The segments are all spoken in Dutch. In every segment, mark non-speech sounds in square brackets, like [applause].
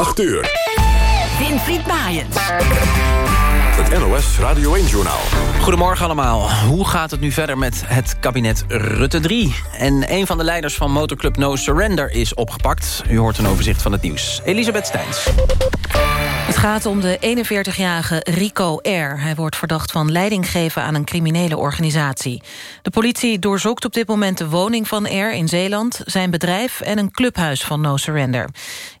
8 uur. Winfried Maaiens. Het NOS Radio 1-journaal. Goedemorgen allemaal. Hoe gaat het nu verder met het kabinet Rutte 3? En een van de leiders van motorclub No Surrender is opgepakt. U hoort een overzicht van het nieuws. Elisabeth Steins. Gaat om de 41-jarige Rico R. Hij wordt verdacht van leiding geven aan een criminele organisatie. De politie doorzoekt op dit moment de woning van R in Zeeland... zijn bedrijf en een clubhuis van No Surrender.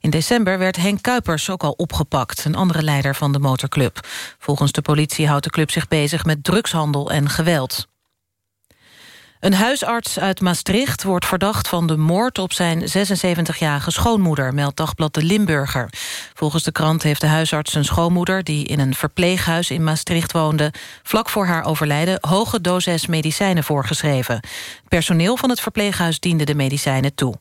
In december werd Henk Kuipers ook al opgepakt... een andere leider van de motorclub. Volgens de politie houdt de club zich bezig met drugshandel en geweld. Een huisarts uit Maastricht wordt verdacht van de moord op zijn 76-jarige schoonmoeder, meldt Dagblad de Limburger. Volgens de krant heeft de huisarts zijn schoonmoeder, die in een verpleeghuis in Maastricht woonde, vlak voor haar overlijden hoge doses medicijnen voorgeschreven. Personeel van het verpleeghuis diende de medicijnen toe.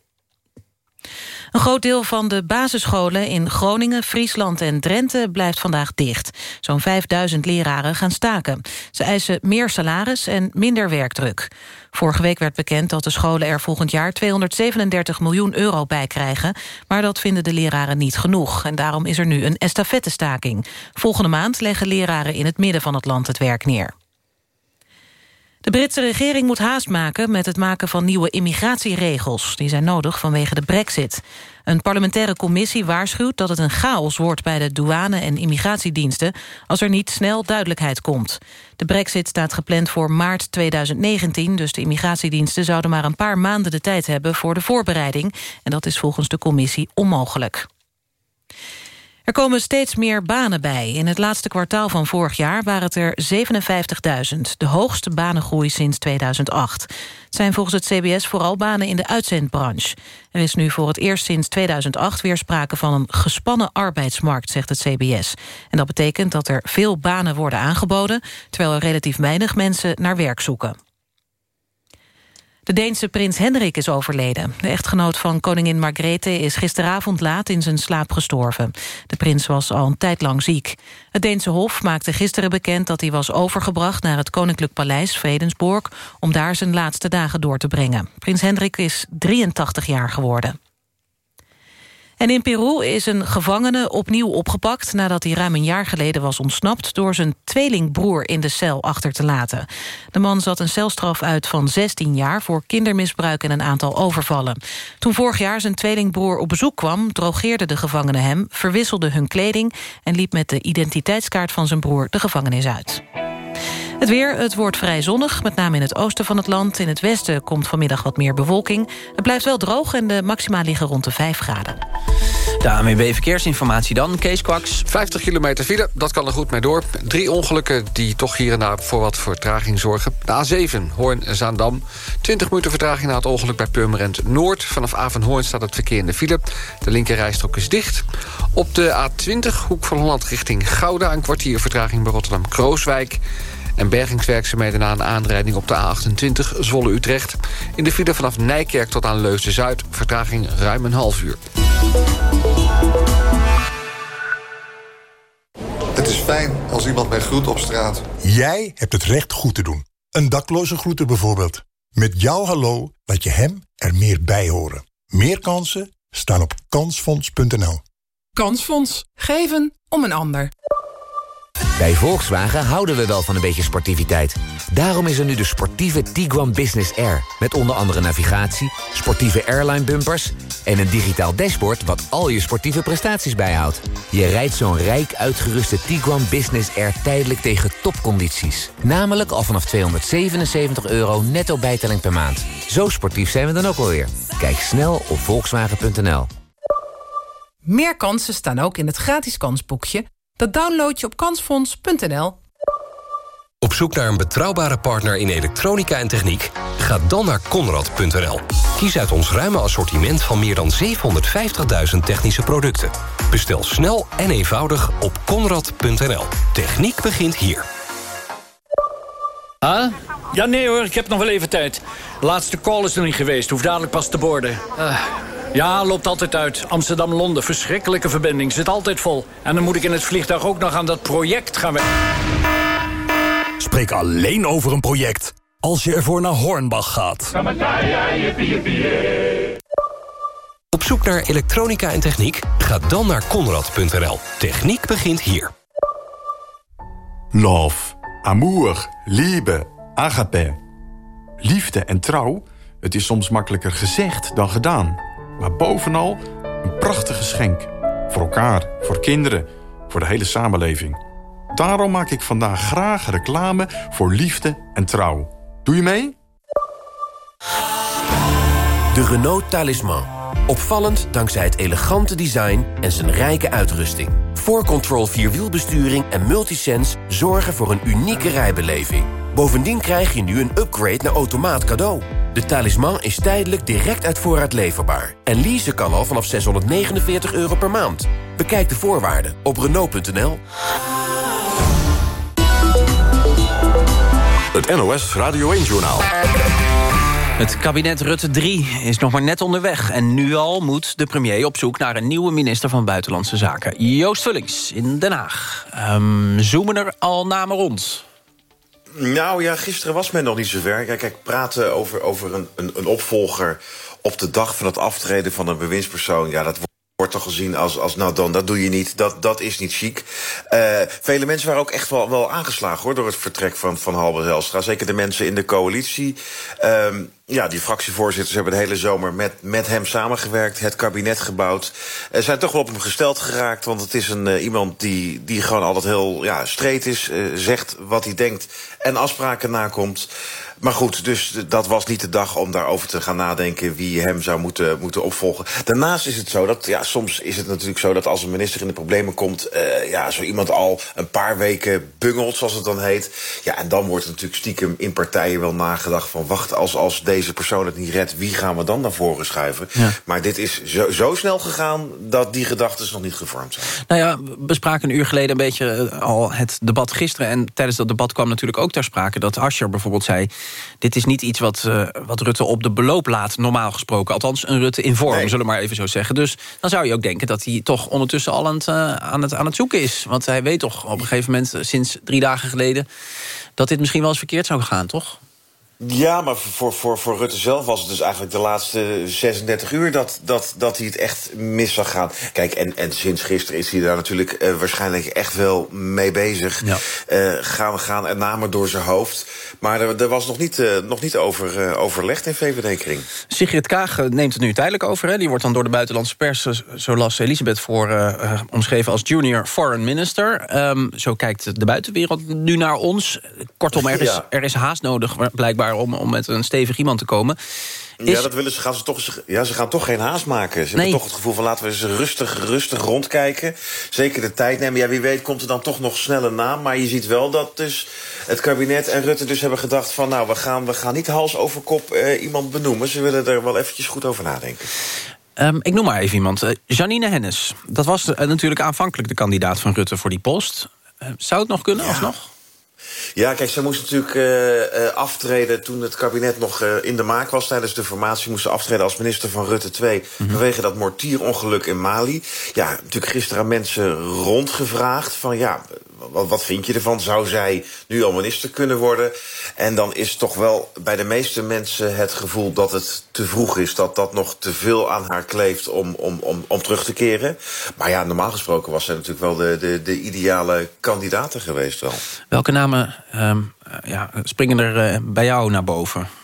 Een groot deel van de basisscholen in Groningen, Friesland en Drenthe blijft vandaag dicht. Zo'n 5000 leraren gaan staken. Ze eisen meer salaris en minder werkdruk. Vorige week werd bekend dat de scholen er volgend jaar 237 miljoen euro bij krijgen. Maar dat vinden de leraren niet genoeg. En daarom is er nu een estafettestaking. Volgende maand leggen leraren in het midden van het land het werk neer. De Britse regering moet haast maken met het maken van nieuwe immigratieregels. Die zijn nodig vanwege de brexit. Een parlementaire commissie waarschuwt dat het een chaos wordt... bij de douane- en immigratiediensten als er niet snel duidelijkheid komt. De brexit staat gepland voor maart 2019... dus de immigratiediensten zouden maar een paar maanden de tijd hebben... voor de voorbereiding. En dat is volgens de commissie onmogelijk. Er komen steeds meer banen bij. In het laatste kwartaal van vorig jaar waren het er 57.000. De hoogste banengroei sinds 2008. Het zijn volgens het CBS vooral banen in de uitzendbranche. Er is nu voor het eerst sinds 2008 weer sprake van een gespannen arbeidsmarkt, zegt het CBS. En dat betekent dat er veel banen worden aangeboden... terwijl er relatief weinig mensen naar werk zoeken. De Deense prins Hendrik is overleden. De echtgenoot van koningin Margrethe is gisteravond laat in zijn slaap gestorven. De prins was al een tijd lang ziek. Het Deense Hof maakte gisteren bekend dat hij was overgebracht... naar het Koninklijk Paleis Vredensborg... om daar zijn laatste dagen door te brengen. Prins Hendrik is 83 jaar geworden. En in Peru is een gevangene opnieuw opgepakt... nadat hij ruim een jaar geleden was ontsnapt... door zijn tweelingbroer in de cel achter te laten. De man zat een celstraf uit van 16 jaar... voor kindermisbruik en een aantal overvallen. Toen vorig jaar zijn tweelingbroer op bezoek kwam... drogeerde de gevangene hem, verwisselde hun kleding... en liep met de identiteitskaart van zijn broer de gevangenis uit. Het weer, het wordt vrij zonnig, met name in het oosten van het land. In het westen komt vanmiddag wat meer bewolking. Het blijft wel droog en de maxima liggen rond de 5 graden. De ANWB Verkeersinformatie dan, Kees Kwaks. 50 kilometer file, dat kan er goed mee door. Drie ongelukken die toch hier en daar voor wat vertraging zorgen. De A7, Hoorn-Zaandam. 20 minuten vertraging na het ongeluk bij Purmerend Noord. Vanaf Avenhoorn staat het verkeer in de file. De linkerrijstrook is dicht. Op de A20, hoek van Holland richting Gouda... een kwartier vertraging bij Rotterdam-Krooswijk... En bergingswerkzaamheden na een aanrijding op de A28 Zwolle-Utrecht. In de file vanaf Nijkerk tot aan Leusden-Zuid. Vertraging ruim een half uur. Het is fijn als iemand mij groet op straat. Jij hebt het recht goed te doen. Een dakloze groeten bijvoorbeeld. Met jouw hallo laat je hem er meer bij horen. Meer kansen staan op kansfonds.nl. Kansfonds. Geven om een ander. Bij Volkswagen houden we wel van een beetje sportiviteit. Daarom is er nu de sportieve Tiguan Business Air. Met onder andere navigatie, sportieve airline bumpers... en een digitaal dashboard wat al je sportieve prestaties bijhoudt. Je rijdt zo'n rijk uitgeruste Tiguan Business Air tijdelijk tegen topcondities. Namelijk al vanaf 277 euro netto bijtelling per maand. Zo sportief zijn we dan ook alweer. Kijk snel op volkswagen.nl. Meer kansen staan ook in het gratis kansboekje dat download je op kansfonds.nl. Op zoek naar een betrouwbare partner in elektronica en techniek? Ga dan naar Conrad.nl. Kies uit ons ruime assortiment van meer dan 750.000 technische producten. Bestel snel en eenvoudig op Conrad.nl. Techniek begint hier. Ah? Ja, nee hoor, ik heb nog wel even tijd. De laatste call is nog niet geweest, hoef dadelijk pas te borden. Uh. Ja, loopt altijd uit. Amsterdam-Londen, verschrikkelijke verbinding, zit altijd vol. En dan moet ik in het vliegtuig ook nog aan dat project gaan Spreek alleen over een project als je ervoor naar Hornbach gaat. Op zoek naar elektronica en techniek? Ga dan naar konrad.nl. Techniek begint hier. Love, amour, liebe, agape. Liefde en trouw, het is soms makkelijker gezegd dan gedaan. Maar bovenal een prachtige schenk. Voor elkaar, voor kinderen, voor de hele samenleving. Daarom maak ik vandaag graag reclame voor liefde en trouw. Doe je mee? De Renault Talisman. Opvallend dankzij het elegante design en zijn rijke uitrusting. 4Control Vierwielbesturing en Multisense zorgen voor een unieke rijbeleving. Bovendien krijg je nu een upgrade naar automaat cadeau. De talisman is tijdelijk direct uit voorraad leverbaar. En leasen kan al vanaf 649 euro per maand. Bekijk de voorwaarden op Renault.nl. Het NOS Radio 1-journaal. Het kabinet Rutte 3 is nog maar net onderweg... en nu al moet de premier op zoek naar een nieuwe minister van Buitenlandse Zaken. Joost Vullings in Den Haag. Um, zoomen er al namen rond? Nou ja, gisteren was men nog niet zover. Kijk, kijk praten over, over een, een, een opvolger op de dag van het aftreden van een bewindspersoon... ja, dat wordt toch gezien als, als nou dan, dat doe je niet, dat, dat is niet chic. Uh, vele mensen waren ook echt wel, wel aangeslagen hoor, door het vertrek van, van Halber Zelstra. Zeker de mensen in de coalitie. Um, ja, die fractievoorzitters hebben de hele zomer met, met hem samengewerkt, het kabinet gebouwd. Uh, zijn toch wel op hem gesteld geraakt, want het is een, uh, iemand die, die gewoon altijd heel ja, streed is, uh, zegt wat hij denkt en afspraken nakomt. Maar goed, dus dat was niet de dag om daarover te gaan nadenken wie hem zou moeten, moeten opvolgen. Daarnaast is het zo dat, ja, soms is het natuurlijk zo dat als een minister in de problemen komt, uh, ja, zo iemand al een paar weken bungelt, zoals het dan heet. Ja, en dan wordt natuurlijk stiekem in partijen wel nagedacht van, wacht, als, als deze persoon het niet redt, wie gaan we dan naar voren schuiven? Ja. Maar dit is zo, zo snel gegaan dat die gedachten nog niet gevormd zijn. Nou ja, we spraken een uur geleden een beetje al het debat gisteren. En tijdens dat debat kwam natuurlijk ook ter sprake dat Ascher bijvoorbeeld zei dit is niet iets wat, uh, wat Rutte op de beloop laat, normaal gesproken. Althans, een Rutte in vorm, nee. zullen we maar even zo zeggen. Dus dan zou je ook denken dat hij toch ondertussen al aan het, uh, aan het, aan het zoeken is. Want hij weet toch op een gegeven moment, sinds drie dagen geleden... dat dit misschien wel eens verkeerd zou gaan, toch? Ja, maar voor, voor, voor Rutte zelf was het dus eigenlijk de laatste 36 uur dat, dat, dat hij het echt mis zag gaan. Kijk, en, en sinds gisteren is hij daar natuurlijk uh, waarschijnlijk echt wel mee bezig. Ja. Uh, gaan, gaan er namen door zijn hoofd. Maar er, er was nog niet, uh, nog niet over overlegd in VVD-kring. Sigrid Kaag neemt het nu tijdelijk over. Hè? Die wordt dan door de buitenlandse pers, zo las Elisabeth voor, omschreven als junior foreign minister. Um, zo kijkt de buitenwereld nu naar ons. Kortom, er is, ja. er is haast nodig, blijkbaar om, om met een stevig iemand te komen. Is... Ja, dat willen ze. Gaan ze, toch, ja, ze gaan toch geen haast maken. Ze nee. hebben toch het gevoel van laten we eens rustig, rustig rondkijken. Zeker de tijd nemen. Ja, wie weet komt er dan toch nog snel een naam. Maar je ziet wel dat dus het kabinet en Rutte dus hebben gedacht van... nou, we gaan, we gaan niet hals over kop uh, iemand benoemen. Ze willen er wel eventjes goed over nadenken. Um, ik noem maar even iemand. Uh, Janine Hennis. Dat was uh, natuurlijk aanvankelijk de kandidaat van Rutte voor die post. zou het nog kunnen, ja. alsnog? Ja, kijk, zij moest natuurlijk uh, uh, aftreden toen het kabinet nog uh, in de maak was. Tijdens de formatie moest ze aftreden als minister van Rutte 2... Mm -hmm. vanwege dat mortierongeluk in Mali. Ja, natuurlijk gisteren aan mensen rondgevraagd van... ja, wat, wat vind je ervan? Zou zij nu al minister kunnen worden? En dan is toch wel bij de meeste mensen het gevoel dat het te vroeg is. Dat dat nog te veel aan haar kleeft om, om, om, om terug te keren. Maar ja, normaal gesproken was zij natuurlijk wel de, de, de ideale kandidaat geweest wel. Welke namen um, ja, springen er uh, bij jou naar boven?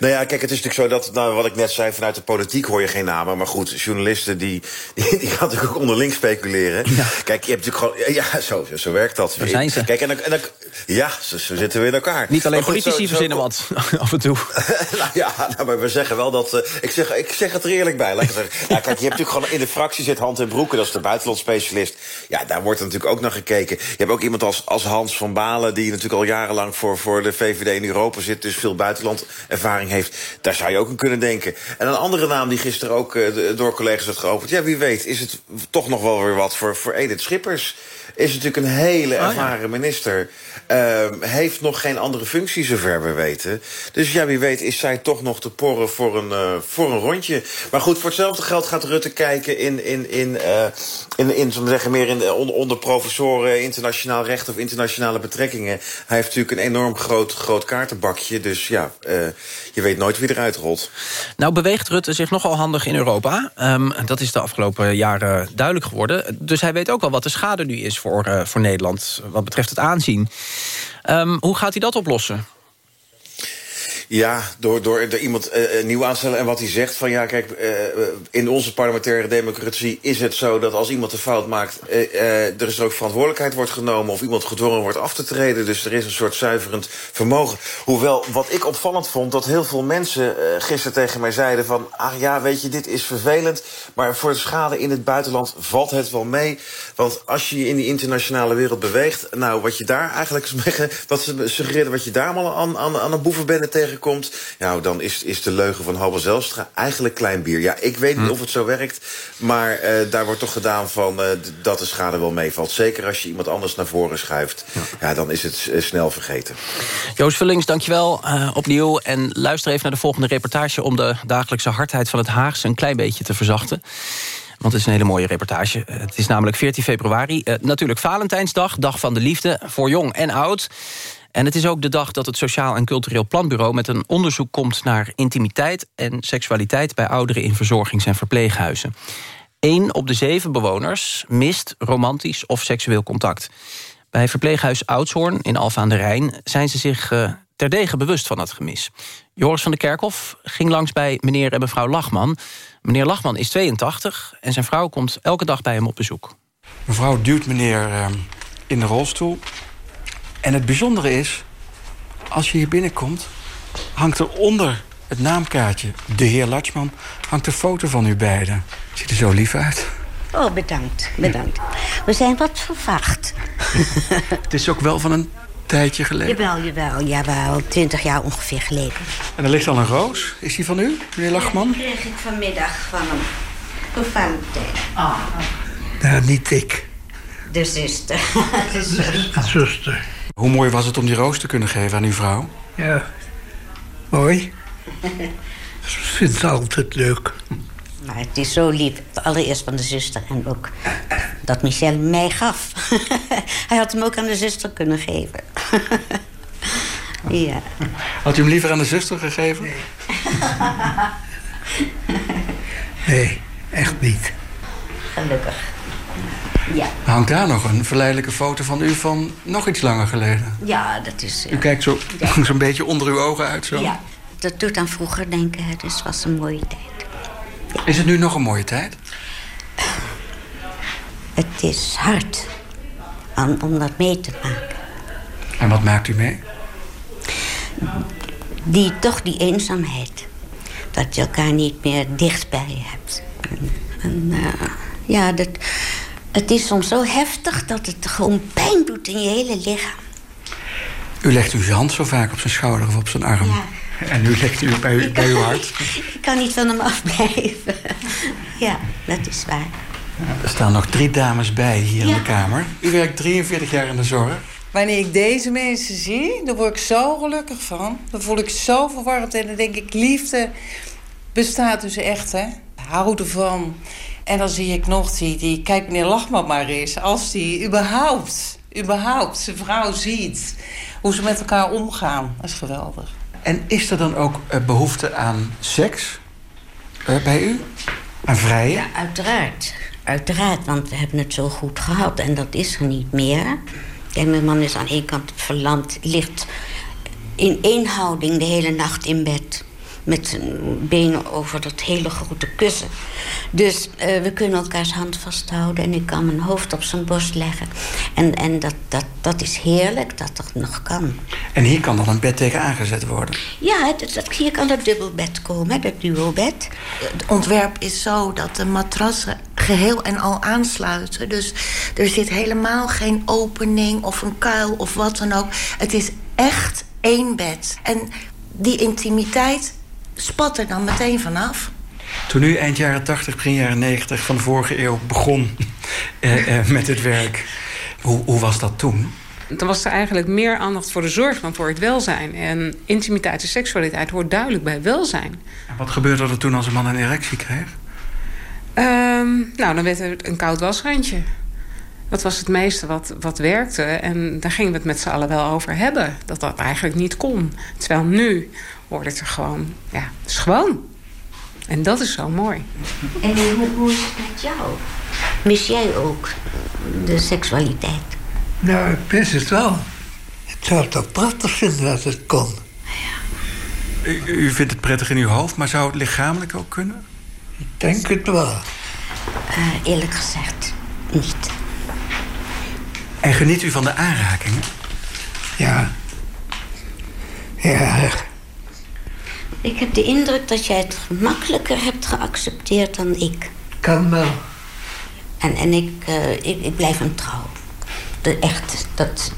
Nou ja, kijk, het is natuurlijk zo dat, nou, wat ik net zei, vanuit de politiek hoor je geen namen. Maar goed, journalisten die, [laughs] die, die gaan natuurlijk ook onderling speculeren. Ja. Kijk, je hebt natuurlijk gewoon, ja, zo, zo werkt dat. Waar zijn ze? Kijk, en dan, en dan ja, ze, zitten weer in elkaar. Niet alleen goed, politici zo, verzinnen wat, [laughs] af en toe. [laughs] nou ja, nou, maar we zeggen wel dat, uh, ik, zeg, ik zeg het er eerlijk bij. Laat ik zeggen. Kijk, je hebt natuurlijk gewoon in de fractie zit Hand en Broeken, dat is de buitenlandspecialist. Ja, daar wordt natuurlijk ook naar gekeken. Je hebt ook iemand als, als Hans van Balen, die natuurlijk al jarenlang voor, voor de VVD in Europa zit, dus veel heeft. Daar zou je ook aan kunnen denken. En een andere naam die gisteren ook uh, door collega's werd geopend. Ja, wie weet is het toch nog wel weer wat voor, voor Edith Schippers. is natuurlijk een hele ervaren minister. Ehm, heeft nog geen andere functie, zover we weten. Dus ja, wie weet is zij toch nog te porren voor een, eh, voor een rondje. Maar goed, voor hetzelfde geld gaat Rutte kijken in, in, in, uh, in, in zeggen, meer in, onder, onder professoren internationaal recht of internationale betrekkingen. Hij heeft natuurlijk een enorm groot, groot kaartenbakje. Dus ja, je weet nooit wie eruit rolt. Nou beweegt Rutte zich nogal handig in Europa. Um, dat is de afgelopen jaren duidelijk geworden. Dus hij weet ook wel wat de schade nu is voor, uh, voor Nederland... wat betreft het aanzien. Um, hoe gaat hij dat oplossen? Ja, door, door er iemand uh, nieuw aanstellen en wat hij zegt van ja, kijk, uh, in onze parlementaire democratie is het zo dat als iemand een fout maakt, er is ook verantwoordelijkheid wordt genomen of iemand gedwongen wordt af te treden. Dus er is een soort zuiverend vermogen. Hoewel, wat ik opvallend vond, dat heel veel mensen gisteren tegen mij zeiden van ah ja, weet je, dit is vervelend, maar voor de schade in het buitenland valt het wel mee. Want als je je in die internationale wereld beweegt, nou, wat je daar eigenlijk, [laughs] wat ze suggereren, wat je daar allemaal aan, aan, aan een boevenbende tegen komt... Ja, dan is, is de leugen van Halbe Zelstra eigenlijk klein bier. Ja, ik weet niet hm. of het zo werkt, maar uh, daar wordt toch gedaan van... Uh, dat de schade wel meevalt. Zeker als je iemand anders naar voren schuift. Ja, ja dan is het uh, snel vergeten. Joost Vullings, dankjewel opnieuw. En luister even naar de volgende reportage... om de dagelijkse hardheid van het Haagse een klein beetje te verzachten. Want het is een hele mooie reportage. Het is namelijk 14 februari. Uh, natuurlijk Valentijnsdag, dag van de liefde, voor jong en oud. En het is ook de dag dat het Sociaal en Cultureel Planbureau... met een onderzoek komt naar intimiteit en seksualiteit... bij ouderen in verzorgings- en verpleeghuizen. Eén op de zeven bewoners mist romantisch of seksueel contact. Bij verpleeghuis Oudshoorn in Alfa aan de Rijn... zijn ze zich uh, terdege bewust van het gemis. Joris van der Kerkhof ging langs bij meneer en mevrouw Lachman. Meneer Lachman is 82 en zijn vrouw komt elke dag bij hem op bezoek. Mevrouw duwt meneer uh, in de rolstoel en het bijzondere is, als je hier binnenkomt... hangt er onder het naamkaartje, de heer Latschman... hangt een foto van u beiden. Ziet er zo lief uit. Oh, bedankt, bedankt. We zijn wat vervacht. [laughs] het is ook wel van een tijdje geleden. Jawel, jawel, jawel. Twintig jaar ongeveer geleden. En er ligt al een roos. Is die van u, meneer Lachman? die kreeg ik vanmiddag van hem. Voor Valentijn. Ah. Nou, niet ik. De zuster. [laughs] De zuster. De zuster. Hoe mooi was het om die roos te kunnen geven aan uw vrouw? Ja, mooi. [laughs] Ik vind het altijd leuk. Maar het is zo lief. Allereerst van de zuster en ook dat Michel mij gaf. [laughs] Hij had hem ook aan de zuster kunnen geven. [laughs] ja. Had u hem liever aan de zuster gegeven? Nee. nee, echt niet. Gelukkig. Ja. Hangt daar nog een verleidelijke foto van u van nog iets langer geleden? Ja, dat is... U kijkt [laughs] zo'n ja. zo beetje onder uw ogen uit zo? Ja, dat doet aan vroeger denken, dus het was een mooie tijd. Ja. Is het nu nog een mooie tijd? Het is hard om, om dat mee te maken. En wat maakt u mee? Die, toch die eenzaamheid. Dat je elkaar niet meer dichtbij je hebt. En, en uh, ja, dat, het is soms zo heftig dat het gewoon pijn doet in je hele lichaam. U legt uw hand zo vaak op zijn schouder of op zijn arm. Ja. En nu legt u bij, bij uw hart. Ik kan niet van hem afblijven. [laughs] Ja, dat is waar. Er staan nog drie dames bij hier ja. in de kamer. U werkt 43 jaar in de zorg. Wanneer ik deze mensen zie, dan word ik zo gelukkig van. Dan voel ik zo verwarmd en dan denk ik... liefde bestaat dus echt, hè. Hou ervan. En dan zie ik nog die, die kijk meneer Lachman maar eens... als die überhaupt, überhaupt zijn vrouw ziet... hoe ze met elkaar omgaan. Dat is geweldig. En is er dan ook uh, behoefte aan seks uh, bij u? Aan vrije? Ja, uiteraard. Uiteraard, want we hebben het zo goed gehad. En dat is er niet meer. Kijk, mijn man is aan één kant verlamd. Ligt in één houding de hele nacht in bed met zijn benen over dat hele grote kussen. Dus uh, we kunnen elkaars hand vasthouden en ik kan mijn hoofd op zijn borst leggen. En, en dat, dat, dat is heerlijk dat dat nog kan. En hier kan dan een bed tegen aangezet worden? Ja, dat, dat, hier kan dat dubbelbed komen, dat duobed. Het ontwerp is zo dat de matrassen geheel en al aansluiten. Dus er zit helemaal geen opening of een kuil of wat dan ook. Het is echt één bed. En die intimiteit spat er dan meteen vanaf. Toen u eind jaren 80, begin jaren 90 van de vorige eeuw begon [laughs] eh, eh, met het werk... Hoe, hoe was dat toen? Dan was er eigenlijk meer aandacht voor de zorg dan voor het welzijn. En intimiteit en seksualiteit hoort duidelijk bij welzijn. En wat gebeurde er toen als een man een erectie kreeg? Um, nou, dan werd er een koud wasrandje. Dat was het meeste wat, wat werkte. En daar gingen we het met z'n allen wel over hebben. Dat dat eigenlijk niet kon. Terwijl nu wordt het er gewoon... Ja, het is gewoon. En dat is zo mooi. En hoe, hoe is het met jou? Mis jij ook de seksualiteit? Nou, ik mis het wel. Ik zou het toch prachtig vinden dat het kon. U, u vindt het prettig in uw hoofd, maar zou het lichamelijk ook kunnen? Ik denk het wel. Uh, eerlijk gezegd, niet. En geniet u van de aanrakingen? Ja. Ja. Ik heb de indruk dat jij het gemakkelijker hebt geaccepteerd dan ik. Kan wel. En, en ik, uh, ik, ik blijf hem trouw. De, echt, dat...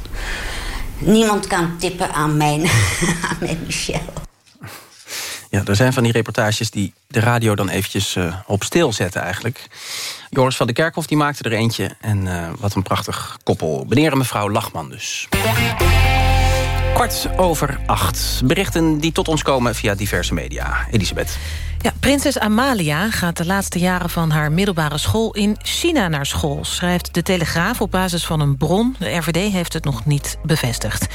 Niemand kan tippen aan mijn, [laughs] aan mijn Michel. Ja, er zijn van die reportages die de radio dan eventjes uh, op stil zetten eigenlijk. Joris van de Kerkhof die maakte er eentje. En uh, wat een prachtig koppel. Meneer en mevrouw Lachman dus. Kwart over acht. Berichten die tot ons komen via diverse media. Elisabeth. Ja, prinses Amalia gaat de laatste jaren van haar middelbare school in China naar school, schrijft de Telegraaf op basis van een bron. De RVD heeft het nog niet bevestigd.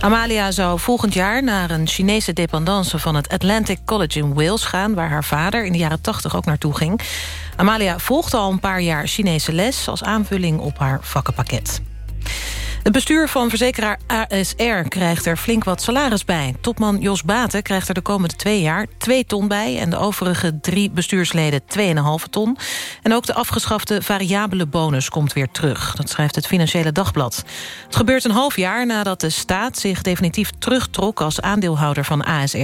Amalia zou volgend jaar naar een Chinese dependance van het Atlantic College in Wales gaan, waar haar vader in de jaren 80 ook naartoe ging. Amalia volgde al een paar jaar Chinese les als aanvulling op haar vakkenpakket. Het bestuur van verzekeraar ASR krijgt er flink wat salaris bij. Topman Jos Baten krijgt er de komende twee jaar twee ton bij... en de overige drie bestuursleden 2,5 ton. En ook de afgeschafte variabele bonus komt weer terug. Dat schrijft het Financiële Dagblad. Het gebeurt een half jaar nadat de staat zich definitief terugtrok... als aandeelhouder van ASR.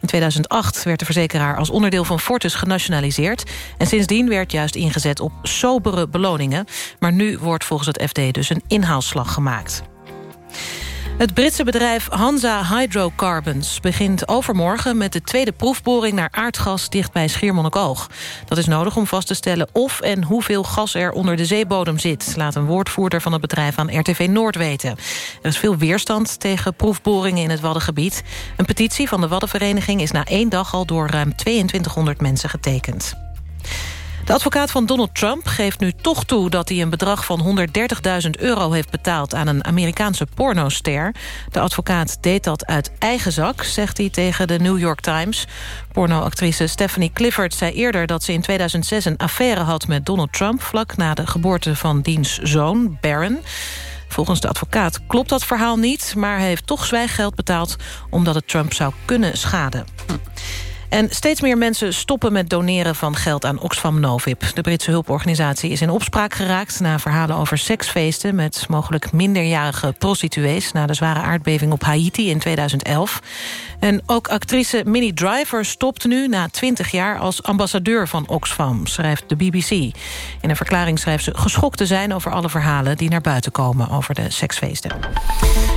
In 2008 werd de verzekeraar als onderdeel van Fortis genationaliseerd... en sindsdien werd juist ingezet op sobere beloningen. Maar nu wordt volgens het FD dus een inhaalslag gemaakt. Het Britse bedrijf Hansa Hydrocarbons begint overmorgen met de tweede proefboring naar aardgas dicht bij Schiermonnikoog. Dat is nodig om vast te stellen of en hoeveel gas er onder de zeebodem zit, laat een woordvoerder van het bedrijf aan RTV Noord weten. Er is veel weerstand tegen proefboringen in het Waddengebied. Een petitie van de Waddenvereniging is na één dag al door ruim 2200 mensen getekend. De advocaat van Donald Trump geeft nu toch toe dat hij een bedrag van 130.000 euro heeft betaald aan een Amerikaanse pornoster. De advocaat deed dat uit eigen zak, zegt hij tegen de New York Times. Pornoactrice Stephanie Clifford zei eerder dat ze in 2006 een affaire had met Donald Trump... vlak na de geboorte van diens zoon, Barron. Volgens de advocaat klopt dat verhaal niet... maar hij heeft toch zwijggeld betaald omdat het Trump zou kunnen schaden. En steeds meer mensen stoppen met doneren van geld aan Oxfam Novib. De Britse hulporganisatie is in opspraak geraakt... na verhalen over seksfeesten met mogelijk minderjarige prostituees... na de zware aardbeving op Haiti in 2011. En ook actrice Minnie Driver stopt nu na 20 jaar... als ambassadeur van Oxfam, schrijft de BBC. In een verklaring schrijft ze geschokt te zijn... over alle verhalen die naar buiten komen over de seksfeesten.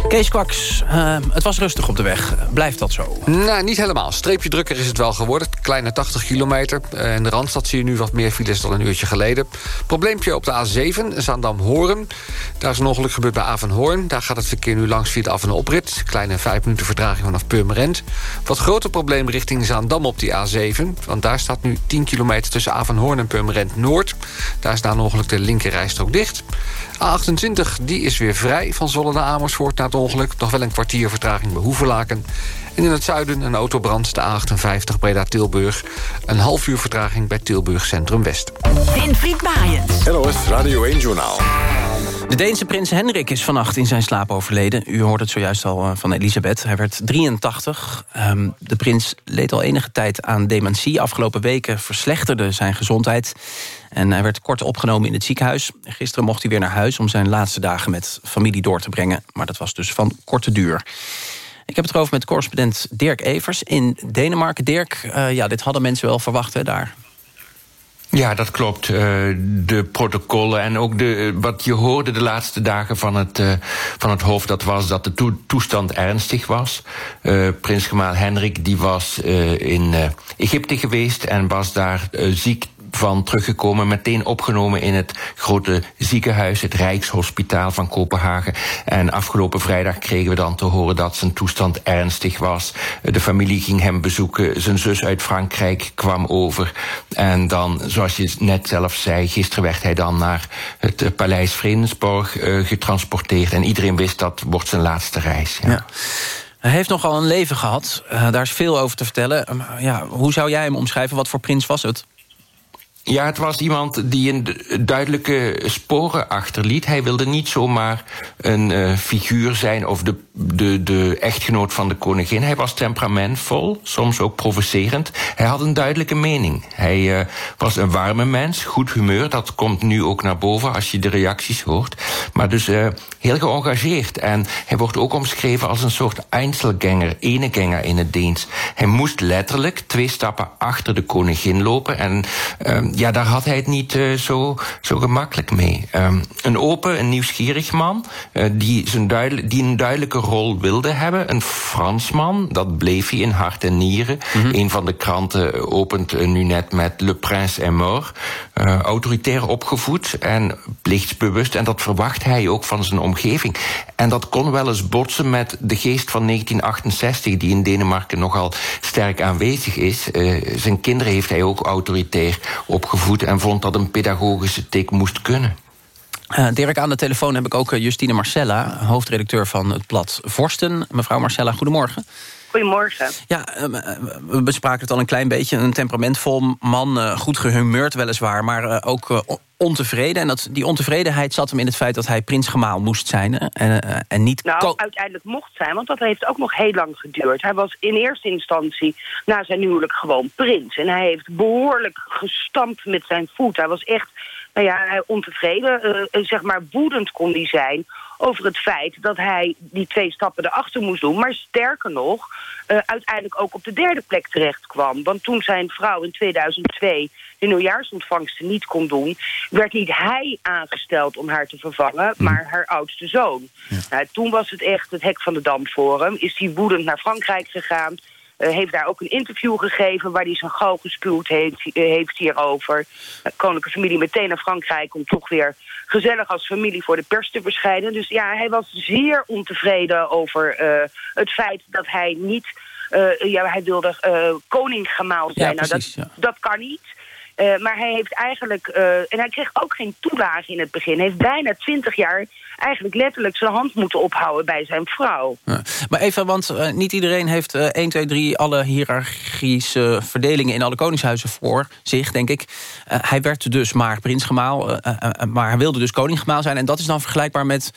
Kees Kwaks, uh, het was rustig op de weg. Blijft dat zo? Nou, niet helemaal. Streepje drukker is het wel geworden. Kleine 80 kilometer. Eh, in de Randstad zie je nu wat meer files dan een uurtje geleden. Probleempje op de A7, Zaandam-Horen. Daar is een ongeluk gebeurd bij Avenhoorn. Daar gaat het verkeer nu langs via de af- en oprit. Kleine 5 minuten vertraging vanaf Purmerend. Wat groter probleem richting Zaandam op die A7. Want daar staat nu 10 kilometer tussen Avenhoorn en Purmerend Noord. Daar is na een ongeluk de linkerrijstrook dicht. A28 die is weer vrij van Zwolle naar Amersfoort na het ongeluk. Nog wel een kwartier vertraging bij Hoevelaken. En in het zuiden een autobrand, de A58 Breda-Tilburg. Een half uur vertraging bij Tilburg Centrum West. Winfried Maaiens. NOS Radio 1-journaal. De Deense prins Hendrik is vannacht in zijn slaap overleden. U hoort het zojuist al eh, van Elisabeth. Hij werd 83. Um, de prins leed al enige tijd aan dementie. Afgelopen weken verslechterde zijn gezondheid. En hij werd kort opgenomen in het ziekenhuis. Gisteren mocht hij weer naar huis om zijn laatste dagen met familie door te brengen. Maar dat was dus van korte duur. Ik heb het erover met correspondent Dirk Evers in Denemarken. Dirk, uh, ja, dit hadden mensen wel verwacht hè, daar. Ja, dat klopt. Uh, de protocollen en ook de, wat je hoorde de laatste dagen van het, van het hoofd... dat was dat de to toestand ernstig was. Uh, prins Gemaal Hendrik die was in Egypte geweest... en was daar ziek van teruggekomen. Meteen opgenomen in het grote ziekenhuis, het Rijkshospitaal van Kopenhagen. En afgelopen vrijdag kregen we dan te horen dat zijn toestand ernstig was. De familie ging hem bezoeken. Zijn zus uit Frankrijk kwam over. En dan, zoals je net zelf zei, gisteren werd hij dan naar het Paleis Vredensborg uh, getransporteerd. En iedereen wist dat wordt zijn laatste reis. Ja. Hij heeft nogal een leven gehad. Uh, daar is veel over te vertellen. Ja, hoe zou jij hem omschrijven? Wat voor prins was het? Ja, het was iemand die een duidelijke sporen achterliet. Hij wilde niet zomaar een uh, figuur zijn of de, de, de echtgenoot van de koningin. Hij was temperamentvol, soms ook provocerend. Hij had een duidelijke mening. Hij uh, was een warme mens, goed humeur. Dat komt nu ook naar boven als je de reacties hoort. Maar dus uh, heel geëngageerd. En hij wordt ook omschreven als een soort Einzelganger, eneganger in het Deens. Hij moest letterlijk twee stappen achter de koningin lopen en ja, daar had hij het niet uh, zo, zo gemakkelijk mee. Um, een open, een nieuwsgierig man, die, zijn duidelijk, die een duidelijke rol wilde hebben. Een Fransman, dat bleef hij in hart en nieren. Mm -hmm. Een van de kranten opent uh, nu net met Le Prince est mort. autoritair opgevoed en plichtsbewust. En dat verwacht hij ook van zijn omgeving. En dat kon wel eens botsen met de geest van 1968... die in Denemarken nogal sterk aanwezig is. zijn kinderen heeft hij ook autoritair opgevoed opgevoed en vond dat een pedagogische tik moest kunnen. Uh, Dirk, aan de telefoon heb ik ook Justine Marcella, hoofdredacteur van het blad Vorsten. Mevrouw Marcella, goedemorgen. Goedemorgen. Ja, we bespraken het al een klein beetje. Een temperamentvol man, goed gehumeurd weliswaar... maar ook ontevreden. En dat, die ontevredenheid zat hem in het feit dat hij prinsgemaal moest zijn. En, en niet nou, uiteindelijk mocht zijn, want dat heeft ook nog heel lang geduurd. Hij was in eerste instantie na zijn huwelijk gewoon prins. En hij heeft behoorlijk gestampt met zijn voet. Hij was echt nou ja, ontevreden, zeg maar woedend kon hij zijn over het feit dat hij die twee stappen erachter moest doen. Maar sterker nog, uh, uiteindelijk ook op de derde plek terecht kwam. Want toen zijn vrouw in 2002 de nieuwjaarsontvangsten niet kon doen... werd niet hij aangesteld om haar te vervangen, maar haar oudste zoon. Ja. Nou, toen was het echt het hek van de dam voor hem. Is hij woedend naar Frankrijk gegaan... Uh, heeft daar ook een interview gegeven waar hij zijn gal gespuwd heeft, uh, heeft hierover. De koninklijke familie meteen naar Frankrijk om toch weer gezellig als familie voor de pers te verschijnen. Dus ja, hij was zeer ontevreden over uh, het feit dat hij niet... ja, hij wilde koning gemaal zijn. Ja, precies, nou, dat, dat kan niet. Uh, maar hij heeft eigenlijk... Uh, en hij kreeg ook geen toelage in het begin. Hij heeft bijna twintig jaar eigenlijk letterlijk zijn hand moeten ophouden bij zijn vrouw. Ja. Maar even, want uh, niet iedereen heeft 1, 2, 3... alle hiërarchische verdelingen in alle koningshuizen voor zich, denk ik. hij werd dus maar prinsgemaal, maar hij wilde dus koninggemaal zijn. En dat is dan vergelijkbaar met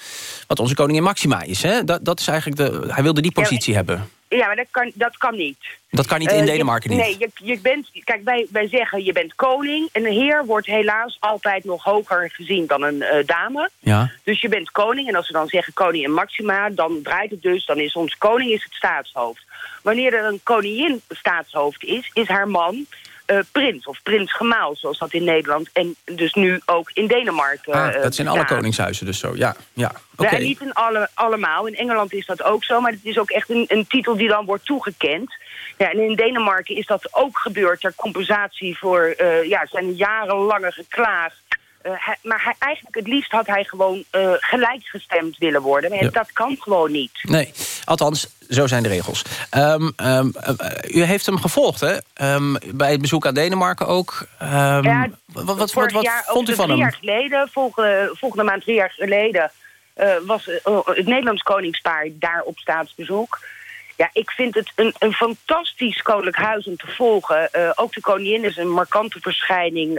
wat onze koningin Maxima is. Hè? Dat, dat is eigenlijk de, hij wilde die positie ja, hebben. Ja, maar dat kan, dat kan niet. Dat kan niet in uh, Denemarken je, niet? Nee, je, je bent, kijk, wij, wij zeggen je bent koning. En een heer wordt helaas altijd nog hoger gezien dan een uh, dame. Ja. Dus je bent koning. En als we dan zeggen koning en maxima, dan draait het dus. Dan is ons koning is het staatshoofd. Wanneer er een koningin staatshoofd is, is haar man... Uh, prins of prinsgemaal, zoals dat in Nederland... en dus nu ook in Denemarken ah, Dat is in alle koningshuizen dus zo, ja. ja. Okay. Nee, niet in alle, allemaal. In Engeland is dat ook zo, maar het is ook echt een, een titel die dan wordt toegekend. Ja, en in Denemarken is dat ook gebeurd ter compensatie voor uh, ja, zijn jarenlange geklaag. Uh, hij, maar hij, eigenlijk het liefst had hij gewoon uh, gelijkgestemd willen worden. Maar ja. dat kan gewoon niet. Nee, althans, zo zijn de regels. Um, um, u heeft hem gevolgd, hè? Um, bij het bezoek aan Denemarken ook. ja, wat wat, wat, wat jaar, vond u van drie hem? Jaar geleden, volgende, volgende maand drie jaar geleden... Was uh, het Nederlands koningspaar daar op staatsbezoek. Ja, ik vind het een, een fantastisch koninklijk huis om te volgen. Ook de koningin is een markante verschijning.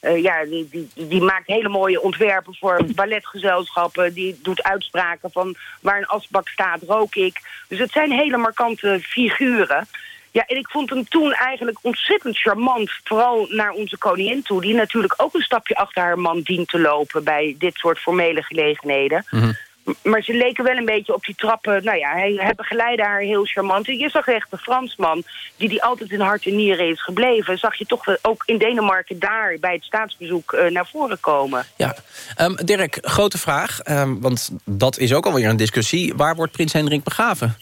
Uh, ja, die, die, die, maakt hele mooie ontwerpen voor balletgezelschappen. Die doet uitspraken van waar een asbak staat, rook ik. Dus het zijn hele markante figuren. Ja, en ik vond hem toen eigenlijk ontzettend charmant. Vooral naar onze koningin toe. Die natuurlijk ook een stapje achter haar man dient te lopen... bij dit soort formele gelegenheden. -hmm. Maar ze leken wel een beetje op die trappen. Nou ja, hij, hij begeleidde haar heel charmant. Je zag echt de Fransman, die die altijd in hart en nieren is gebleven... zag je toch ook in Denemarken daar bij het staatsbezoek uh, naar voren komen. Ja, um, Dirk, grote vraag. Um, want dat is ook alweer een discussie. Waar wordt prins Hendrik begraven?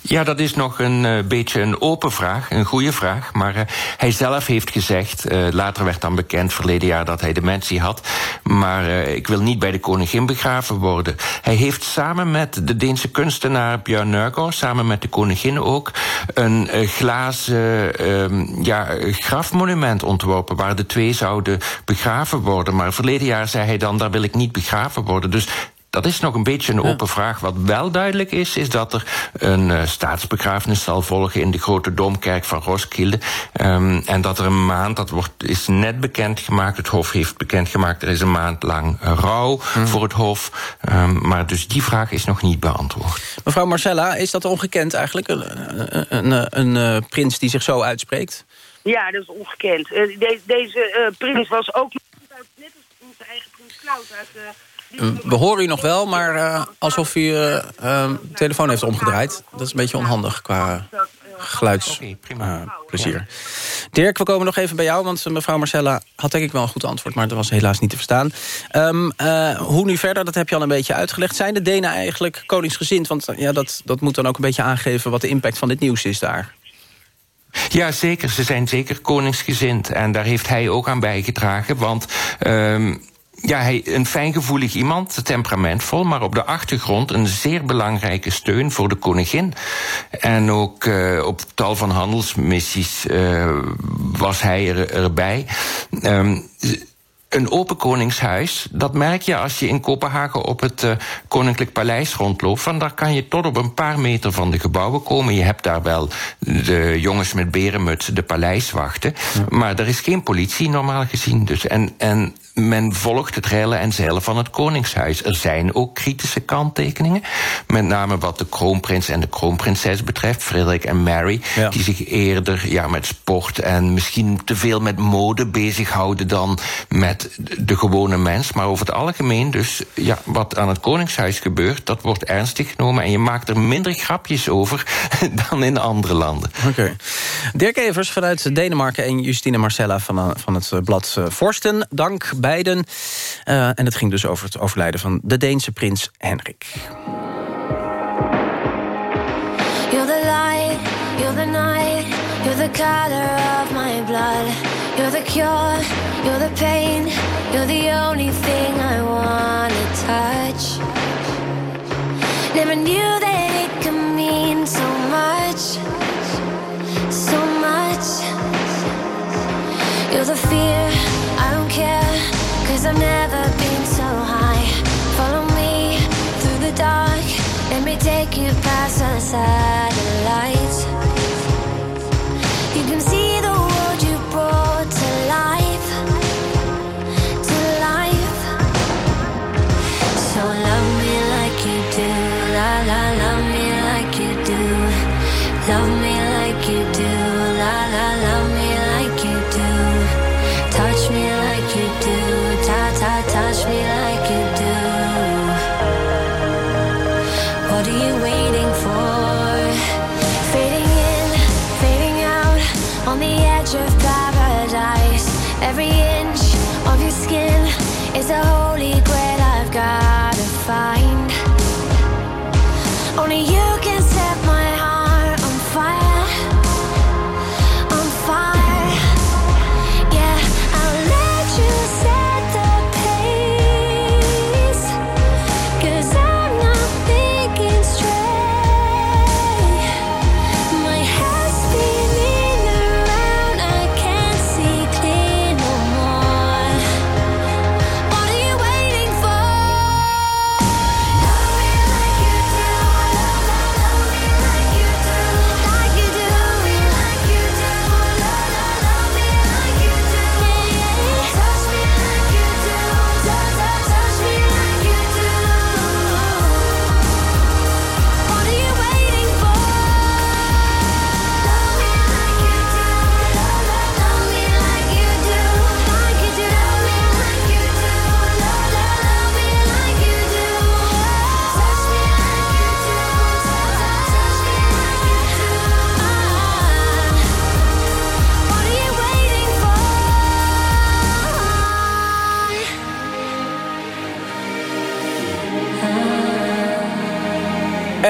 Ja, dat is nog een uh, beetje een open vraag, een goede vraag. Maar uh, hij zelf heeft gezegd, uh, later werd dan bekend verleden jaar dat hij dementie had. Maar ik wil niet bij de koningin begraven worden. Hij heeft samen met de Deense kunstenaar Björn Nørgaard, samen met de koningin ook, een glazen ja, grafmonument ontworpen waar de twee zouden begraven worden. Maar verleden jaar zei hij dan, daar wil ik niet begraven worden. Dus dat is nog een beetje een open vraag. Wat wel duidelijk is, is dat er een uh, staatsbegrafenis zal volgen in de grote domkerk van Roskilde. Um, en dat er een maand, dat wordt, is net bekendgemaakt, het Hof heeft bekendgemaakt, er is een maand lang rouw hmm. voor het Hof. Um, maar dus die vraag is nog niet beantwoord. Mevrouw Marcella, is dat ongekend eigenlijk? Een, een, een, een uh, prins die zich zo uitspreekt? Ja, dat is ongekend. Uh, de, deze prins was ook net als onze eigen prins Klaus uit we horen u nog wel, maar uh, alsof u uh, uh, telefoon heeft omgedraaid. Dat is een beetje onhandig qua geluidsplezier. Dirk, we komen nog even bij jou, want mevrouw Marcella had denk ik wel een goed antwoord, maar dat was helaas niet te verstaan. Um, hoe nu verder, dat heb je al een beetje uitgelegd. Zijn de Denen eigenlijk koningsgezind? Want ja, dat, dat moet dan ook een beetje aangeven wat de impact van dit nieuws is daar. Ja, zeker. Ze zijn zeker koningsgezind. En daar heeft hij ook aan bijgedragen. Want um, ja, hij, een fijngevoelig iemand, temperamentvol, maar op de achtergrond een zeer belangrijke steun voor de koningin. En ook uh, op tal van handelsmissies uh, was hij er, erbij. Um, een open koningshuis, dat merk je als je in Kopenhagen op het uh, Koninklijk Paleis rondloopt. Van daar kan je tot op een paar meter van de gebouwen komen. Je hebt daar wel de jongens met berenmutsen, de paleiswachten. Ja. Maar er is geen politie normaal gezien. Dus. En, en men volgt het reilen en zeilen van het Koningshuis. Er zijn ook kritische kanttekeningen. Met name wat de kroonprins en de kroonprinses betreft. Frederik en Mary. Ja. Die zich eerder ja, met sport en misschien te veel met mode bezighouden... dan met de gewone mens. Maar over het algemeen dus, ja, wat aan het Koningshuis gebeurt... dat wordt ernstig genomen en je maakt er minder grapjes over... [laughs] dan in andere landen. Oké. Okay. Dirk Evers vanuit Denemarken en Justine Marcella van, van het blad Forsten. Dank bij beiden. Uh, en het ging dus over het overlijden van de Deense prins Henrik. You're the light, you're the night, you're the color of my blood. You're the cure, you're the pain, you're the only thing I wanna touch. Never knew that it could mean so much, so much. You're the fear, I don't care. Cause I've never been so high. Follow me through the dark. Let me take you past the satellites.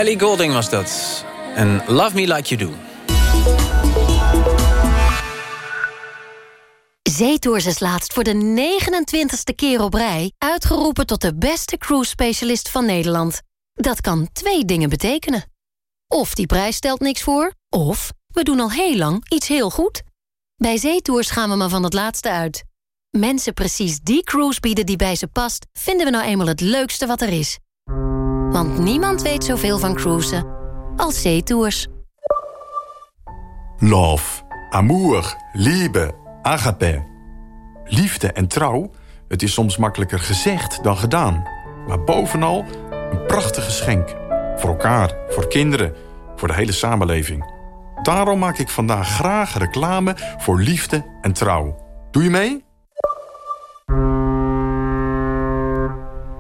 Ellie Golding was dat. En Love Me Like You Do. Zeetours is laatst voor de 29ste keer op rij... uitgeroepen tot de beste cruise-specialist van Nederland. Dat kan twee dingen betekenen. Of die prijs stelt niks voor, of we doen al heel lang iets heel goed. Bij Zeetours gaan we maar van het laatste uit. Mensen precies die cruise bieden die bij ze past... vinden we nou eenmaal het leukste wat er is. Want niemand weet zoveel van cruisen als Zeetours. Love, amour, liebe, agape. Liefde en trouw, het is soms makkelijker gezegd dan gedaan. Maar bovenal een prachtig geschenk. Voor elkaar, voor kinderen, voor de hele samenleving. Daarom maak ik vandaag graag reclame voor liefde en trouw. Doe je mee?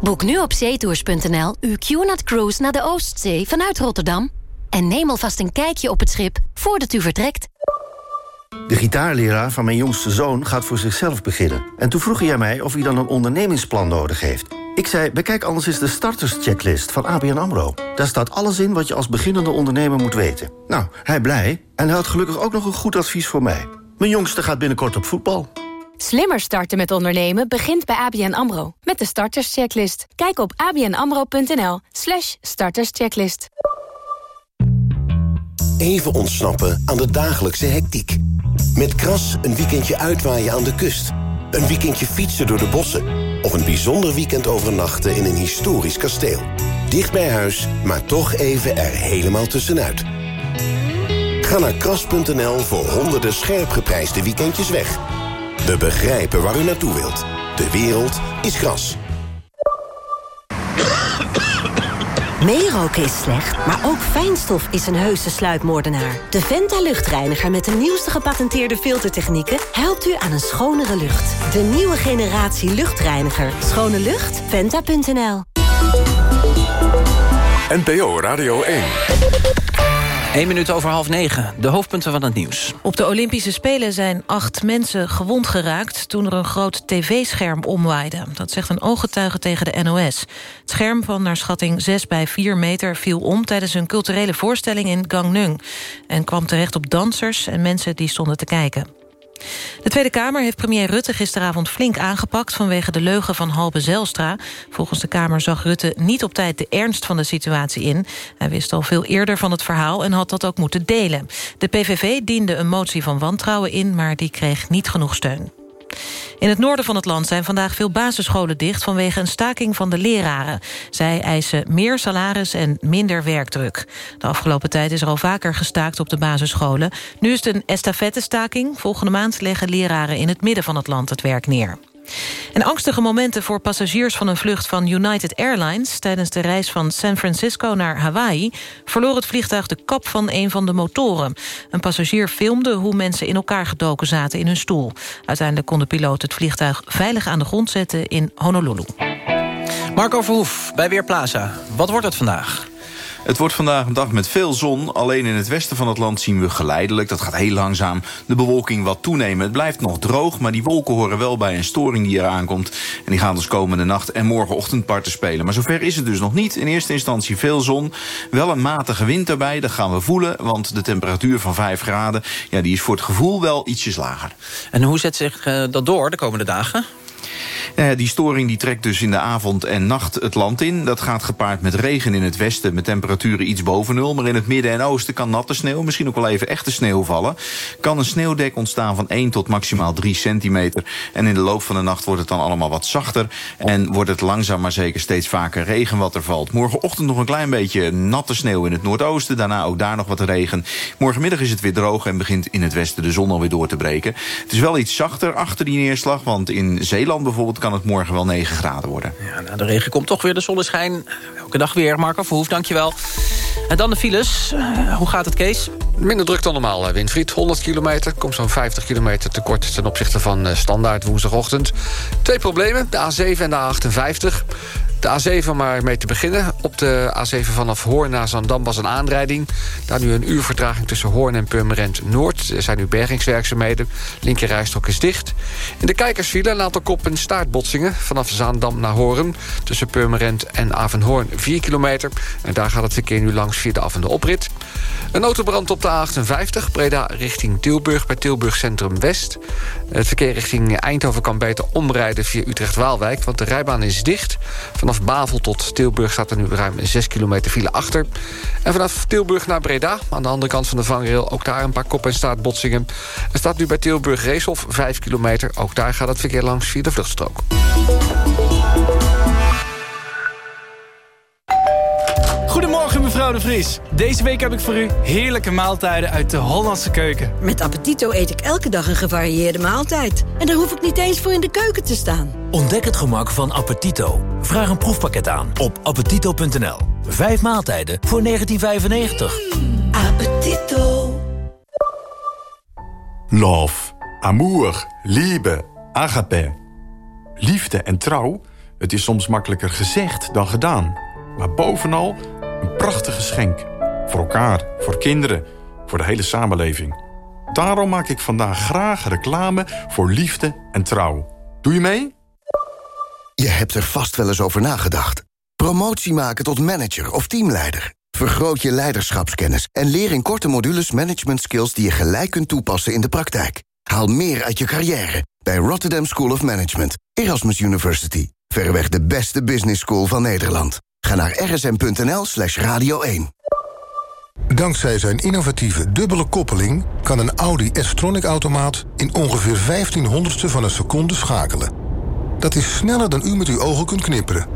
Boek nu op zeetours.nl uw QNAT Cruise naar de Oostzee vanuit Rotterdam. En neem alvast een kijkje op het schip voordat u vertrekt. De gitaarleraar van mijn jongste zoon gaat voor zichzelf beginnen. En toen vroeg hij mij of hij dan een ondernemingsplan nodig heeft. Ik zei, bekijk anders eens de starterschecklist van ABN AMRO. Daar staat alles in wat je als beginnende ondernemer moet weten. Nou, hij blij en hij had gelukkig ook nog een goed advies voor mij. Mijn jongste gaat binnenkort op voetbal. Slimmer starten met ondernemen begint bij ABN AMRO. Met de starterschecklist. Kijk op abnamro.nl slash starterschecklist. Even ontsnappen aan de dagelijkse hectiek. Met Kras een weekendje uitwaaien aan de kust. Een weekendje fietsen door de bossen. Of een bijzonder weekend overnachten in een historisch kasteel. Dicht bij huis, maar toch even er helemaal tussenuit. Ga naar kras.nl voor honderden scherp geprijsde weekendjes weg. We begrijpen waar u naartoe wilt. De wereld is gras. Meeroken is slecht, maar ook fijnstof is een heuse sluipmoordenaar. De Venta luchtreiniger met de nieuwste gepatenteerde filtertechnieken... helpt u aan een schonere lucht. De nieuwe generatie luchtreiniger. Schone lucht? Venta.nl NPO Radio 1. 1 minuut over half negen. De hoofdpunten van het nieuws. Op de Olympische Spelen zijn acht mensen gewond geraakt... toen er een groot tv-scherm omwaaide. Dat zegt een ooggetuige tegen de NOS. Het scherm van naar schatting 6 bij 4 meter viel om... tijdens een culturele voorstelling in Gangneung... en kwam terecht op dansers en mensen die stonden te kijken. De Tweede Kamer heeft premier Rutte gisteravond flink aangepakt... vanwege de leugen van Halbe Zelstra. Volgens de Kamer zag Rutte niet op tijd de ernst van de situatie in. Hij wist al veel eerder van het verhaal en had dat ook moeten delen. De PVV diende een motie van wantrouwen in... maar die kreeg niet genoeg steun. In het noorden van het land zijn vandaag veel basisscholen dicht... vanwege een staking van de leraren. Zij eisen meer salaris en minder werkdruk. De afgelopen tijd is er al vaker gestaakt op de basisscholen. Nu is het een estafettestaking. Volgende maand leggen leraren in het midden van het land het werk neer. En angstige momenten voor passagiers van een vlucht van United Airlines... tijdens de reis van San Francisco naar Hawaii... verloor het vliegtuig de kap van een van de motoren. Een passagier filmde hoe mensen in elkaar gedoken zaten in hun stoel. Uiteindelijk kon de piloot het vliegtuig veilig aan de grond zetten in Honolulu. Marco Verhoef bij Weerplaza. Wat wordt het vandaag? Het wordt vandaag een dag met veel zon. Alleen in het westen van het land zien we geleidelijk, dat gaat heel langzaam, de bewolking wat toenemen. Het blijft nog droog, maar die wolken horen wel bij een storing die eraan komt. En die gaan dus komende nacht en morgenochtend parten spelen. Maar zover is het dus nog niet. In eerste instantie veel zon. Wel een matige wind daarbij, dat gaan we voelen. Want de temperatuur van 5 graden, ja, die is voor het gevoel wel ietsjes lager. En hoe zet zich uh, dat door de komende dagen? Uh, die storing die trekt dus in de avond en nacht het land in. Dat gaat gepaard met regen in het westen met temperaturen iets boven nul. Maar in het midden en oosten kan natte sneeuw, misschien ook wel even echte sneeuw vallen. Kan een sneeuwdek ontstaan van 1 tot maximaal 3 centimeter. En in de loop van de nacht wordt het dan allemaal wat zachter. En wordt het langzaam maar zeker steeds vaker regen wat er valt. Morgenochtend nog een klein beetje natte sneeuw in het noordoosten. Daarna ook daar nog wat regen. Morgenmiddag is het weer droog en begint in het westen de zon alweer door te breken. Het is wel iets zachter achter die neerslag. Want in Zeeland bijvoorbeeld kan het morgen wel 9 graden worden. Ja, nou, de regen komt toch weer, de zonneschijn. Elke dag weer, Marco Verhoef, dankjewel. En dan de files. Uh, hoe gaat het, Kees? Minder druk dan normaal, Winfried. 100 kilometer, komt zo'n 50 kilometer tekort... ten opzichte van uh, standaard woensdagochtend. Twee problemen, de A7 en de A58. De A7 maar mee te beginnen. Op de A7 vanaf Hoorn naar Zandam was een aanrijding. Daar nu een uur vertraging tussen Hoorn en Purmerend Noord. Er zijn nu bergingswerkzaamheden. Linkerrijstok is dicht. In de kijkersfile een aantal kop- en staartbotsingen. Vanaf Zaandam naar Hoorn. Tussen Purmerend en Avenhoorn 4 kilometer. En daar gaat het verkeer nu langs via de af- en de oprit. Een autobrand op de A58. Breda richting Tilburg bij Tilburg Centrum West. Het verkeer richting Eindhoven kan beter omrijden via Utrecht-Waalwijk... want de rijbaan is dicht. Vanaf Bavel tot Tilburg staat er nu ruim 6 kilometer file achter. En vanaf Tilburg naar Breda, aan de andere kant van de vangrail... ook daar een paar kop- en staartbotsingen. Er staat nu bij Tilburg Reeshof 5 kilometer. Ook daar gaat het verkeer langs via de vluchtstrook. Mevrouw de Vries. Deze week heb ik voor u heerlijke maaltijden uit de Hollandse keuken. Met Appetito eet ik elke dag een gevarieerde maaltijd. En daar hoef ik niet eens voor in de keuken te staan. Ontdek het gemak van Appetito. Vraag een proefpakket aan op appetito.nl. Vijf maaltijden voor 1995. Appetito. Love, amour, liebe, agape. Liefde en trouw, het is soms makkelijker gezegd dan gedaan. Maar bovenal een prachtig geschenk. Voor elkaar, voor kinderen, voor de hele samenleving. Daarom maak ik vandaag graag reclame voor liefde en trouw. Doe je mee? Je hebt er vast wel eens over nagedacht. Promotie maken tot manager of teamleider. Vergroot je leiderschapskennis en leer in korte modules management skills die je gelijk kunt toepassen in de praktijk. Haal meer uit je carrière bij Rotterdam School of Management, Erasmus University. Verreweg de beste business school van Nederland. Ga naar rsm.nl slash radio 1. Dankzij zijn innovatieve dubbele koppeling... kan een Audi S-Tronic automaat in ongeveer 1500ste van een seconde schakelen. Dat is sneller dan u met uw ogen kunt knipperen.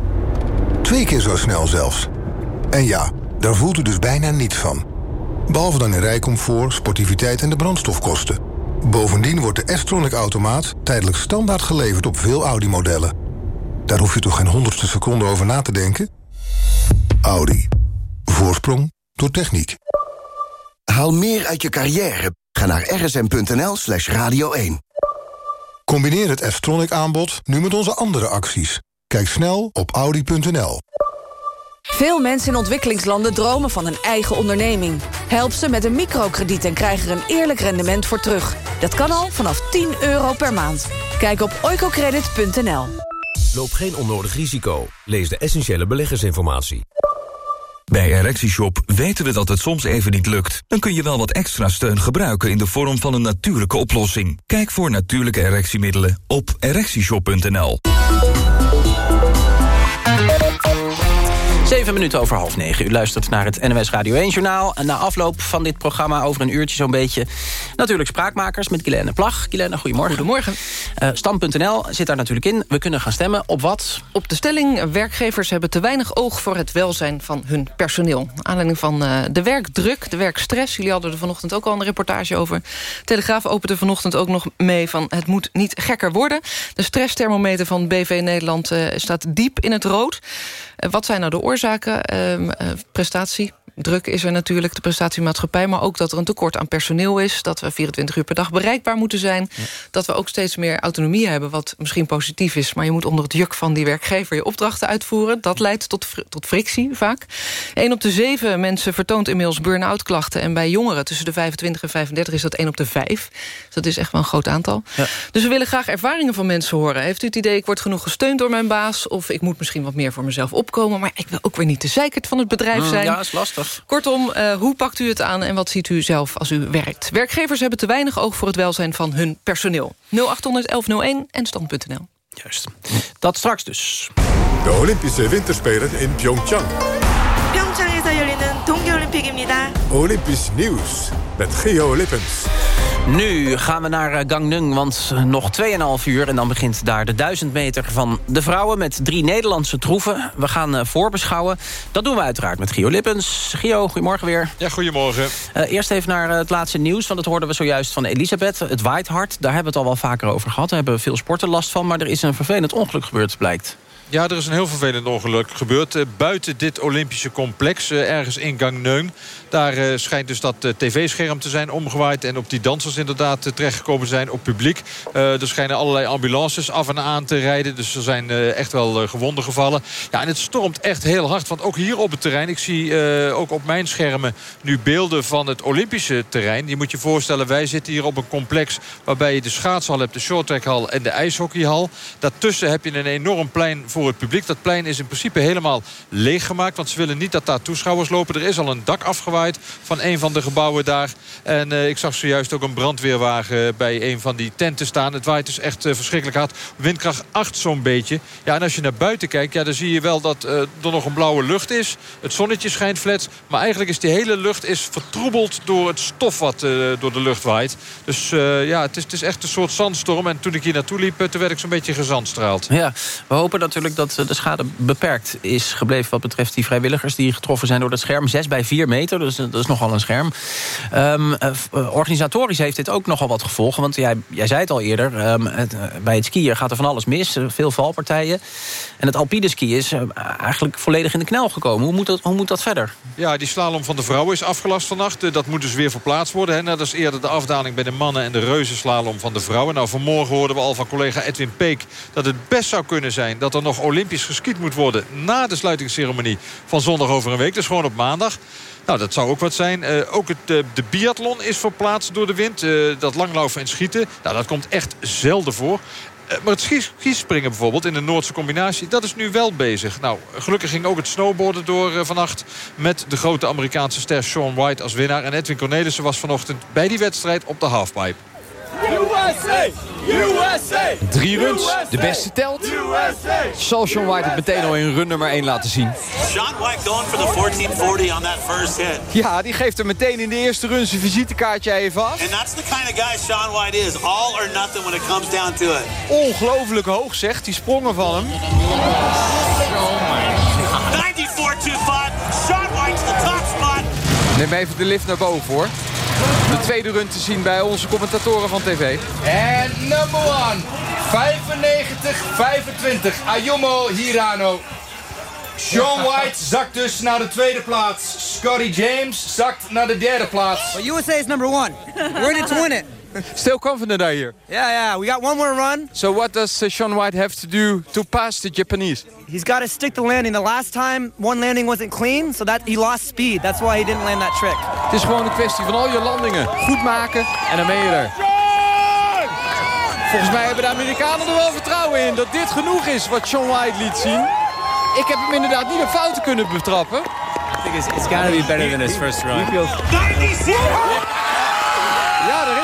Twee keer zo snel zelfs. En ja, daar voelt u dus bijna niets van. Behalve dan in rijcomfort, sportiviteit en de brandstofkosten. Bovendien wordt de S-Tronic automaat tijdelijk standaard geleverd op veel Audi-modellen. Daar hoef je toch geen honderdste seconde over na te denken? Audi. Voorsprong door techniek. Haal meer uit je carrière. Ga naar rsm.nl slash radio 1. Combineer het S-Tronic aanbod nu met onze andere acties. Kijk snel op audi.nl. Veel mensen in ontwikkelingslanden dromen van een eigen onderneming. Help ze met een microkrediet en krijg er een eerlijk rendement voor terug. Dat kan al vanaf 10 euro per maand. Kijk op oicocredit.nl. Loop geen onnodig risico. Lees de essentiële beleggersinformatie. Bij ErectieShop weten we dat het soms even niet lukt. Dan kun je wel wat extra steun gebruiken in de vorm van een natuurlijke oplossing. Kijk voor natuurlijke erectiemiddelen op ErectieShop.nl. Zeven minuten over half negen. U luistert naar het NWS Radio 1-journaal. En na afloop van dit programma over een uurtje zo'n beetje... natuurlijk spraakmakers met Guylaine Plag. Guylaine, goedemorgen. Goedemorgen. Uh, Stam.nl zit daar natuurlijk in. We kunnen gaan stemmen op wat? Op de stelling, werkgevers hebben te weinig oog voor het welzijn van hun personeel. Aanleiding van uh, de werkdruk, de werkstress. Jullie hadden er vanochtend ook al een reportage over. Telegraaf opende vanochtend ook nog mee van... het moet niet gekker worden. De stressthermometer van BV Nederland uh, staat diep in het rood. wat zijn nou de oorzaken? Uh, prestatie, druk is er natuurlijk, de prestatiemaatschappij... maar ook dat er een tekort aan personeel is... dat we 24 uur per dag bereikbaar moeten zijn... Ja. dat we ook steeds meer autonomie hebben, wat misschien positief is... maar je moet onder het juk van die werkgever je opdrachten uitvoeren. Dat leidt tot, tot frictie vaak. Een op de zeven mensen vertoont inmiddels burn-out klachten... en bij jongeren tussen de 25 en 35 is dat 1 op de 5. Dus dat is echt wel een groot aantal. Ja. Dus we willen graag ervaringen van mensen horen. Heeft u het idee, ik word genoeg gesteund door mijn baas... of ik moet misschien wat meer voor mezelf opkomen... maar ik wil ook weer niet de zeikert van het bedrijf zijn. Ja, is lastig. Kortom, uh, hoe pakt u het aan en wat ziet u zelf als u werkt? Werkgevers hebben te weinig oog voor het welzijn van hun personeel. 0800 1101 en stand.nl. Juist. Dat straks dus. De Olympische Winterspelen in Pyeongchang. 평창에서 열리는 동계올림픽입니다. Olympisch nieuws met Geo Lippens. Nu gaan we naar Gangneung, want nog 2,5 uur... en dan begint daar de 1000 meter van de vrouwen... met drie Nederlandse troeven. We gaan voorbeschouwen. Dat doen we uiteraard met Gio Lippens. Gio, goedemorgen weer. Ja, goedemorgen. Uh, eerst even naar het laatste nieuws, want dat hoorden we zojuist van Elisabeth. Het waait hard, daar hebben we het al wel vaker over gehad. Daar hebben veel sporten last van, maar er is een vervelend ongeluk gebeurd, blijkt. Ja, er is een heel vervelend ongeluk gebeurd. Uh, buiten dit Olympische complex, uh, ergens in Gangneung. Daar uh, schijnt dus dat tv-scherm te zijn omgewaaid. En op die dansers inderdaad terechtgekomen zijn op publiek. er schijnen allerlei ambulances af en aan te rijden. Dus er zijn echt wel gewonden gevallen. Ja, en het stormt echt heel hard. Want ook hier op het terrein, ik zie ook op mijn schermen... nu beelden van het Olympische terrein. Je moet je voorstellen, wij zitten hier op een complex... waarbij je de schaatshal hebt, de shorttrackhal en de ijshockeyhal. Daartussen heb je een enorm plein voor het publiek. Dat plein is in principe helemaal leeggemaakt. Want ze willen niet dat daar toeschouwers lopen. Er is al een dak afgewaaid van een van de gebouwen daar. En uh, ik zag zojuist ook een brandweerwagen bij een van die tenten staan. Het waait dus echt uh, verschrikkelijk hard. Windkracht 8 zo'n beetje. Ja, en als je naar buiten kijkt, ja, dan zie je wel dat er nog een blauwe lucht is. Het zonnetje schijnt flats. Maar eigenlijk is die hele lucht is vertroebeld door het stof wat door de lucht waait. Dus ja, het is, het is echt een soort zandstorm. En toen ik hier naartoe liep, toen werd ik zo'n beetje gezandstraald. Ja, we hopen natuurlijk dat de schade beperkt is gebleven... wat betreft die vrijwilligers die getroffen zijn door dat scherm. 6 bij 4 meter, dus dat is nogal een scherm. Um, uh, organisatorisch heeft dit ook nogal wat gevolgen. Want jij, jij zei het al eerder, uh, bij het skiën gaat er van alles mis. Veel valpartijen. En het alpine skiën is eigenlijk volledig in de knel gekomen. Hoe moet dat, hoe moet dat verder? Ja, die slalom van de vrouwen is afgelast vannacht. dat moet dus weer verplaatst worden. Hè. Nou, dat is eerder de afdaling bij de mannen en de reuzenslalom van de vrouwen. Nou, vanmorgen hoorden we al van collega Edwin Peek... dat het best zou kunnen zijn dat er nog Olympisch geskiet moet worden... na de sluitingsceremonie van zondag over een week. Dus gewoon op maandag. Nou, dat zou ook wat zijn. Uh, ook het, uh, de biathlon is verplaatst door de wind. Uh, dat langlaufen en schieten, nou, dat komt echt zelden voor. maar het skispringen bijvoorbeeld in de Noordse combinatie... dat is nu wel bezig. Nou, gelukkig ging ook het snowboarden door vannacht... met de grote Amerikaanse ster Sean White als winnaar. En Edwin Cornelissen was vanochtend bij die wedstrijd op de halfpipe. USA! USA! Drie runs, de beste telt. Zal Sean White het meteen al in run nummer 1 laten zien. Sean White going for the 1440 on that first hit. Ja, die geeft er meteen in de eerste run zijn visitekaartje even af. And that's the kind of guy Sean White is. All or nothing when it comes down to it. Ongelooflijk hoog zegt, die sprongen van hem. 94-25, Sean White's the top spot. Neem even de lift naar boven hoor. De tweede run te zien bij onze commentatoren van tv. En number one. 95-25. Ayumo Hirano. Sean White zakt dus naar de tweede plaats. Scotty James zakt naar de derde plaats. But USA is number one. We're in it to win it. [laughs] Still confident, I hear. Yeah, yeah. We got one more run. So what does Sean White have to do to pass the Japanese? He's got to stick the landing. The last time one landing wasn't clean, so that he lost speed. That's why he didn't land that trick. Het is gewoon een kwestie van al je landingen goed maken en dan ben je er. Volgens mij hebben de Amerikanen er wel vertrouwen in dat dit genoeg is wat Sean White liet zien. Ik heb hem inderdaad niet op fouten kunnen betrappen. It's, it's be better than his first run. 96!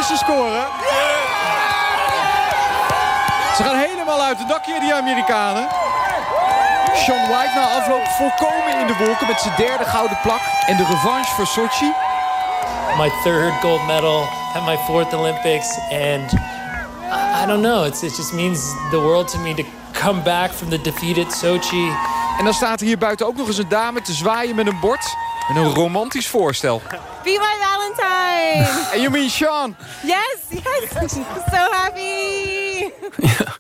ze scoren. Ze gaan helemaal uit het dakje, die Amerikanen. Sean White na afloop volkomen in de wolken met zijn derde gouden plak. En de revanche voor Sochi. My third gold medal at my fourth Olympics. And I don't know, it's, it just means the world to me to come back from the defeated Sochi. En dan staat er hier buiten ook nog eens een dame te zwaaien met een bord. Met een romantisch voorstel. Be my Valentine! And you mean Sean? Yes, yes. So happy! Ja,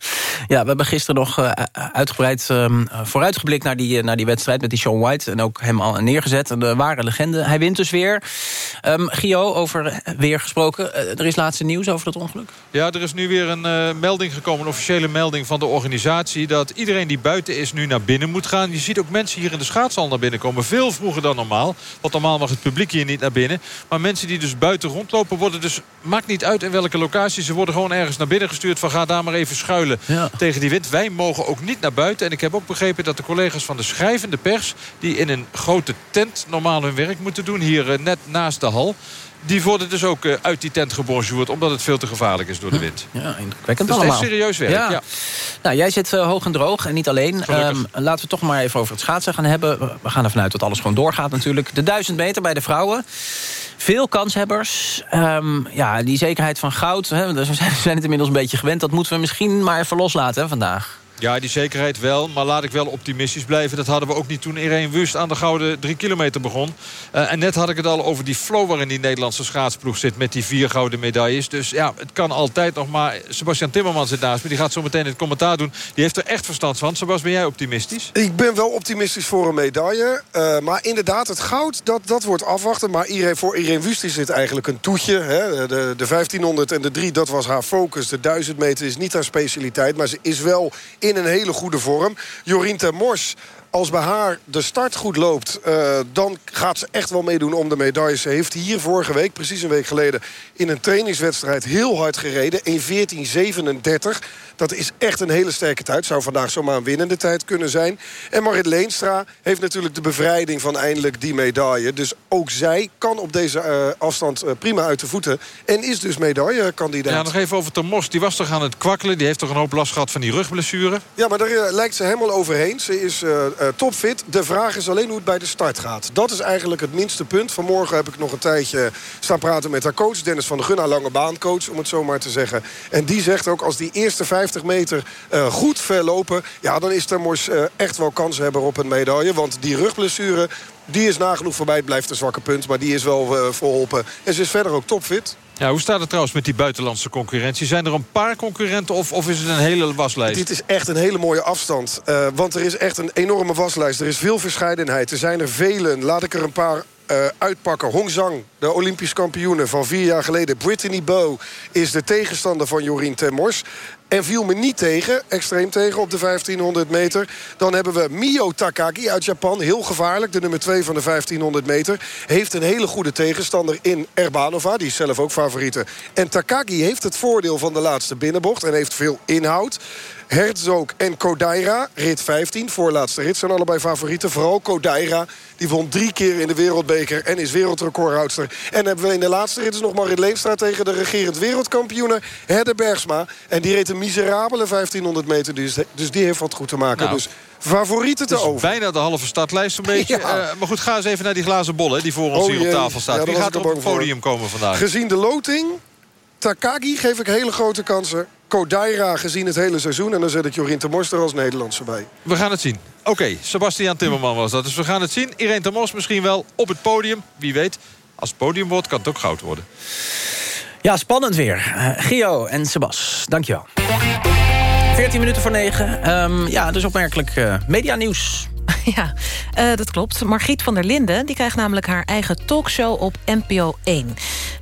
we hebben gisteren nog uh, uitgebreid uh, vooruitgeblikt naar die, naar die wedstrijd met die Sean White. En ook hem al neergezet. Een ware legende. Hij wint dus weer. Um, Gio, over weer gesproken. Er is laatste nieuws over dat ongeluk? Ja, er is nu weer een melding gekomen. Een officiële melding van de organisatie. Dat iedereen die buiten is nu naar binnen moet gaan. Je ziet ook mensen hier in de schaatshal naar binnen komen. Veel vroeger dan normaal. Want normaal mag het publiek hier niet naar binnen. Maar mensen die dus buiten rondlopen worden dus... Maakt niet uit in welke locatie. Ze worden gewoon ergens naar binnen gestuurd. Van ga daar maar even schuilen. Ja tegen die wind. Wij mogen ook niet naar buiten. En ik heb ook begrepen dat de collega's van de schrijvende pers... die in een grote tent normaal hun werk moeten doen... hier eh, net naast de hal... Die worden dus ook eh, uit die tent gebonjourd... omdat het veel te gevaarlijk is door de wind. Ja, indrukwekkend dus allemaal. Het is serieus werk, ja. ja. Nou, jij zit uh, hoog en droog en niet alleen. Um, laten we toch maar even over het schaatsen gaan hebben. We gaan ervan uit dat alles gewoon doorgaat natuurlijk. De 1000 meter bij de vrouwen. Veel kanshebbers. Um, ja, die zekerheid van goud. Hè, we zijn het inmiddels een beetje gewend. Dat moeten we misschien maar even loslaten hè, vandaag. Ja, die zekerheid wel. Maar laat ik wel optimistisch blijven. Dat hadden we ook niet toen Irene Wust aan de gouden drie kilometer begon. Uh, en net had ik het al over die flow waarin die Nederlandse schaatsploeg zit... met die vier gouden medailles. Dus ja, het kan altijd nog maar... Sebastian Timmerman zit naast me. Die gaat zo meteen het commentaar doen. Die heeft er echt verstand van. Sebas, ben jij optimistisch? Ik ben wel optimistisch voor een medaille. Uh, maar inderdaad, het goud, dat, dat wordt afwachten. Maar Irene, voor Irene Wust is dit eigenlijk een toetje. Hè? De, de 1500 en de 3, dat was haar focus. De 1000 meter is niet haar specialiteit. Maar ze is wel in een hele goede vorm. Jorien ter Mors als bij haar de start goed loopt... Uh, dan gaat ze echt wel meedoen om de medailles. Ze heeft hier vorige week, precies een week geleden... in een trainingswedstrijd heel hard gereden. 1.14.37. Dat is echt een hele sterke tijd. Zou vandaag zomaar een winnende tijd kunnen zijn. En Marit Leenstra heeft natuurlijk de bevrijding van eindelijk die medaille. Dus ook zij kan op deze uh, afstand uh, prima uit de voeten. En is dus medaillekandidaat. Ja, nog even over Tomos. Die was toch aan het kwakkelen. Die heeft toch een hoop last gehad van die rugblessure? Ja, maar daar uh, lijkt ze helemaal overheen. Ze is topfit. De vraag is alleen hoe het bij de start gaat. Dat is eigenlijk het minste punt. Vanmorgen heb ik nog een tijdje staan praten met haar coach. Dennis van der Gun, haar lange baancoach, om het zo maar te zeggen. En die zegt ook, als die eerste 50 meter uh, goed verlopen... ja, dan is Termors uh, echt wel kans hebben op een medaille. Want die rugblessure, die is nagenoeg voorbij. Het blijft een zwakke punt, maar die is wel uh, verholpen. En ze is verder ook topfit. Ja, hoe staat het trouwens met die buitenlandse concurrentie? Zijn er een paar concurrenten of, of is het een hele waslijst? Dit is echt een hele mooie afstand. Uh, want er is echt een enorme waslijst. Er is veel verscheidenheid. Er zijn er velen. Laat ik er een paar uh, uitpakken. Hong Zhang, de Olympisch kampioene van vier jaar geleden. Brittany Bow is de tegenstander van Jorien Termors. En viel me niet tegen, extreem tegen op de 1500 meter. Dan hebben we Mio Takagi uit Japan. Heel gevaarlijk, de nummer 2 van de 1500 meter. Heeft een hele goede tegenstander in Erbanova. Die is zelf ook favoriete. En Takagi heeft het voordeel van de laatste binnenbocht. En heeft veel inhoud. Herzog en Kodaira, rit 15, voorlaatste rit, zijn allebei favorieten. Vooral Kodaira, die won drie keer in de wereldbeker en is wereldrecordhoudster. En hebben we in de laatste rit is nog Marit Leenstra tegen de regerend wereldkampioene Herde Bergsma. En die reed een miserabele 1500 meter, dus, dus die heeft wat goed te maken. Nou. Dus favorieten te over. Bijna de halve startlijst een [laughs] beetje. Ja. Uh, maar goed, ga eens even naar die glazen bol hè, die voor ons oh, hier op tafel staat. Ja, Wie gaat er op het podium voor. komen vandaag? Gezien de loting, Takagi geef ik hele grote kansen. Kodaira gezien het hele seizoen. En dan zet ik Jorien Temors er als Nederlandse bij. We gaan het zien. Oké, okay, Sebastian Timmerman was dat. Dus we gaan het zien. Irene Temors misschien wel op het podium. Wie weet, als het podium wordt, kan het ook goud worden. Ja, spannend weer. Uh, Gio en Sebas, dankjewel. 14 minuten voor 9. Um, ja, dus opmerkelijk uh, medianieuws. [laughs] Ja, uh, dat klopt. Margriet van der Linden die krijgt namelijk haar eigen talkshow op NPO 1.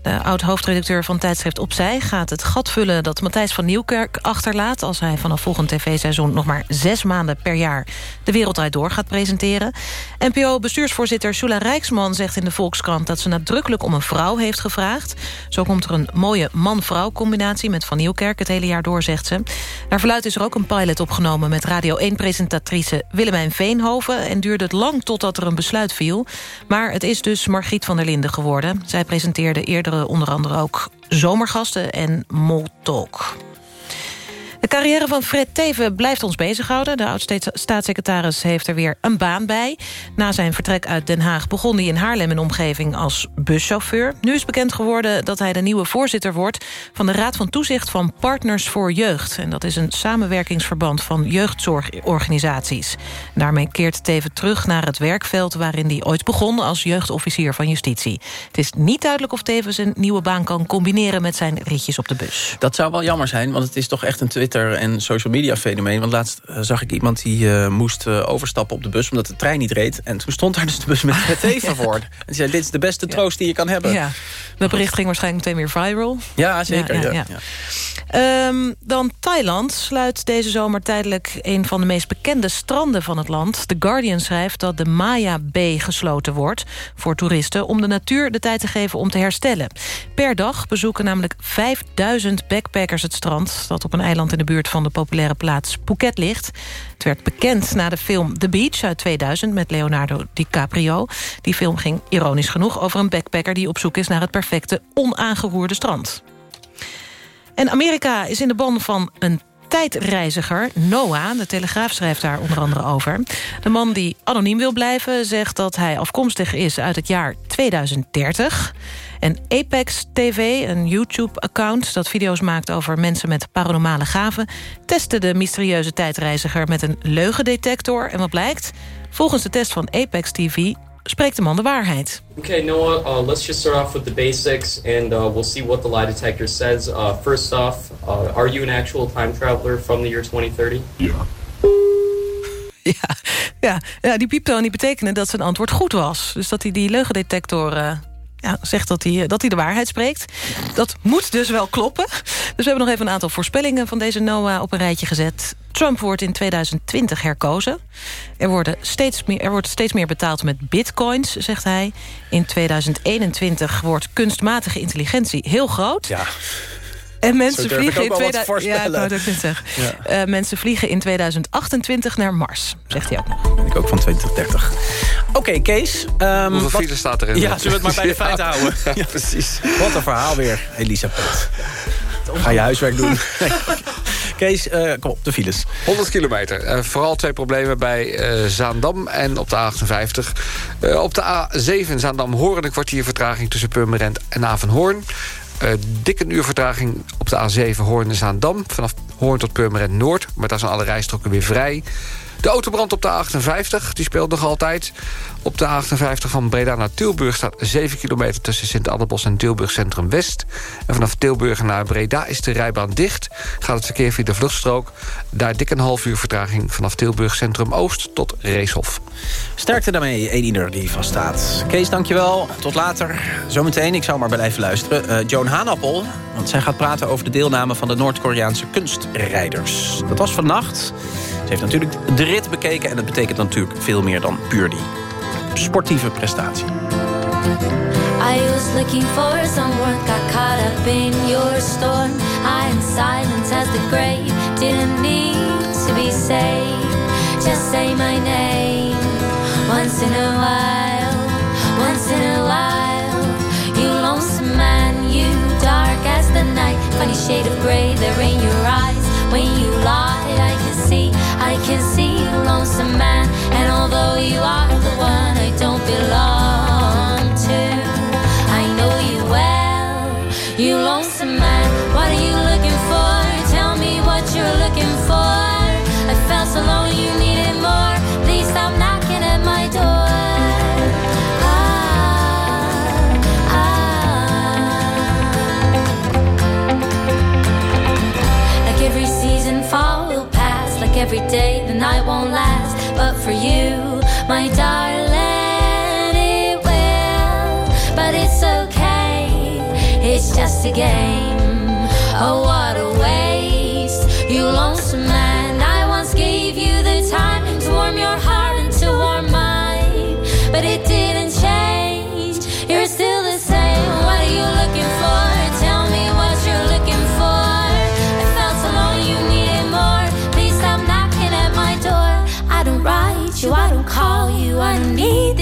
De oud-hoofdredacteur van tijdschrift Opzij gaat het gat vullen... dat Matthijs van Nieuwkerk achterlaat... als hij vanaf volgend tv-seizoen nog maar zes maanden per jaar... de Wereldrijd Door gaat presenteren. NPO-bestuursvoorzitter Sula Rijksman zegt in de Volkskrant... dat ze nadrukkelijk om een vrouw heeft gevraagd. Zo komt er een mooie man-vrouw combinatie met Van Nieuwkerk... het hele jaar door, zegt ze. Naar verluid is er ook een pilot opgenomen... met Radio 1-presentatrice Willemijn Veenhoven... en duurde het lang totdat er een besluit viel. Maar het is dus Margriet van der Linden geworden. Zij presenteerde eerder onder andere ook zomergasten en Moltalk. De carrière van Fred Teven blijft ons bezighouden. De oud-staatssecretaris heeft er weer een baan bij. Na zijn vertrek uit Den Haag begon hij in Haarlem en omgeving als buschauffeur. Nu is bekend geworden dat hij de nieuwe voorzitter wordt... van de Raad van Toezicht van Partners voor Jeugd. En dat is een samenwerkingsverband van jeugdzorgorganisaties. Daarmee keert Teven terug naar het werkveld... waarin hij ooit begon als jeugdofficier van justitie. Het is niet duidelijk of Teven zijn nieuwe baan kan combineren... met zijn ritjes op de bus. Dat zou wel jammer zijn, want het is toch echt een Twitter en social media fenomeen. Want laatst uh, zag ik iemand die uh, moest uh, overstappen op de bus... omdat de trein niet reed. En toen stond daar dus de bus met [laughs] het even voor. En die zei, dit is de beste troost die je kan hebben. Ja. Dat bericht ging waarschijnlijk meteen weer viral. Ja, zeker. Ja, ja, um, dan Thailand sluit deze zomer tijdelijk... een van de meest bekende stranden van het land. The Guardian schrijft dat de Maya Bay gesloten wordt... voor toeristen om de natuur de tijd te geven om te herstellen. Per dag bezoeken namelijk 5000 backpackers het strand... dat op een eiland in de buurt van de populaire plaats Phuket ligt. Het werd bekend na de film The Beach uit 2000 met Leonardo DiCaprio. Die film ging ironisch genoeg over een backpacker... die op zoek is naar het perfecte onaangeroerde strand. En Amerika is in de ban van een tijdreiziger, Noah. De Telegraaf schrijft daar onder andere over. De man die anoniem wil blijven zegt dat hij afkomstig is uit het jaar 2030. En Apex TV, een YouTube-account dat video's maakt over mensen met paranormale gaven... testte de mysterieuze tijdreiziger met een leugendetector. En wat blijkt? Volgens de test van Apex TV spreekt de man de waarheid. Okay, Noah, uh, let's just start off with the basics and uh, we'll see what the lie detector says. Uh, first off, uh, are you an actual time traveler from the year 2030? Yeah. [laughs] Ja, ja, die pieptoon die betekende dat zijn antwoord goed was. Dus dat hij die leugendetector eh, zegt dat hij, dat hij de waarheid spreekt. Dat moet dus wel kloppen. Dus we hebben nog even een aantal voorspellingen van deze Noah op een rijtje gezet. Trump wordt in 2020 herkozen. Er, worden steeds meer, er wordt steeds meer betaald met bitcoins, zegt hij. In 2021 wordt kunstmatige intelligentie heel groot. Ja. En mensen vliegen, in ook wel wat 2000 ja, ik. Eh, mensen vliegen in 2028 naar Mars, zegt hij ook nog. Ik ook van 2030. Oké, Kees. ehm, Hoeveel wat- file staat erin? Ja, zullen we het maar bij de [laughs] feiten Ja. houden? [laughs] Ja, precies. Wat een verhaal weer, Elisabeth. Ga je huiswerk doen. [laughs] Kees, eh, kom op, de files. 100 kilometer. Eh, vooral twee problemen bij eh, Zaandam en op de A58. Eh, op de A7 Zaandam-Hoorn een kwartier vertraging... tussen Purmerend en Avenhoorn. Eh dik een uur vertraging op de A7 Hoorn-Zaandam. Vanaf Hoorn tot Purmerend Noord. Maar daar zijn alle rijstroken weer vrij. De autobrand op de A58, die speelt nog altijd. Op de A58 van Breda naar Tilburg staat 7 kilometer... tussen Sint-Annebos en Tilburg Centrum West. En vanaf Tilburg naar Breda is de rijbaan dicht. Gaat het verkeer via de vluchtstrook. Daar dik een half uur vertraging vanaf Tilburg Centrum Oost tot Reeshof. Sterkte daarmee, een ieder die vaststaat. Kees, dankjewel. Tot later. Zometeen, ik zou maar blijven luisteren. eh, Joan Haanappel, want zij gaat praten over de deelname... van de Noord-Koreaanse kunstrijders. Dat was vannacht. Ze heeft natuurlijk de rit bekeken... en dat betekent natuurlijk veel meer dan puur die sportieve prestatie. I was looking for some work, got caught up in your storm. I am silent as the grave, didn't need to be saved. Just say my name once in a while, night won't last. But for you, my darling, it will. But it's okay, it's just a game. Oh,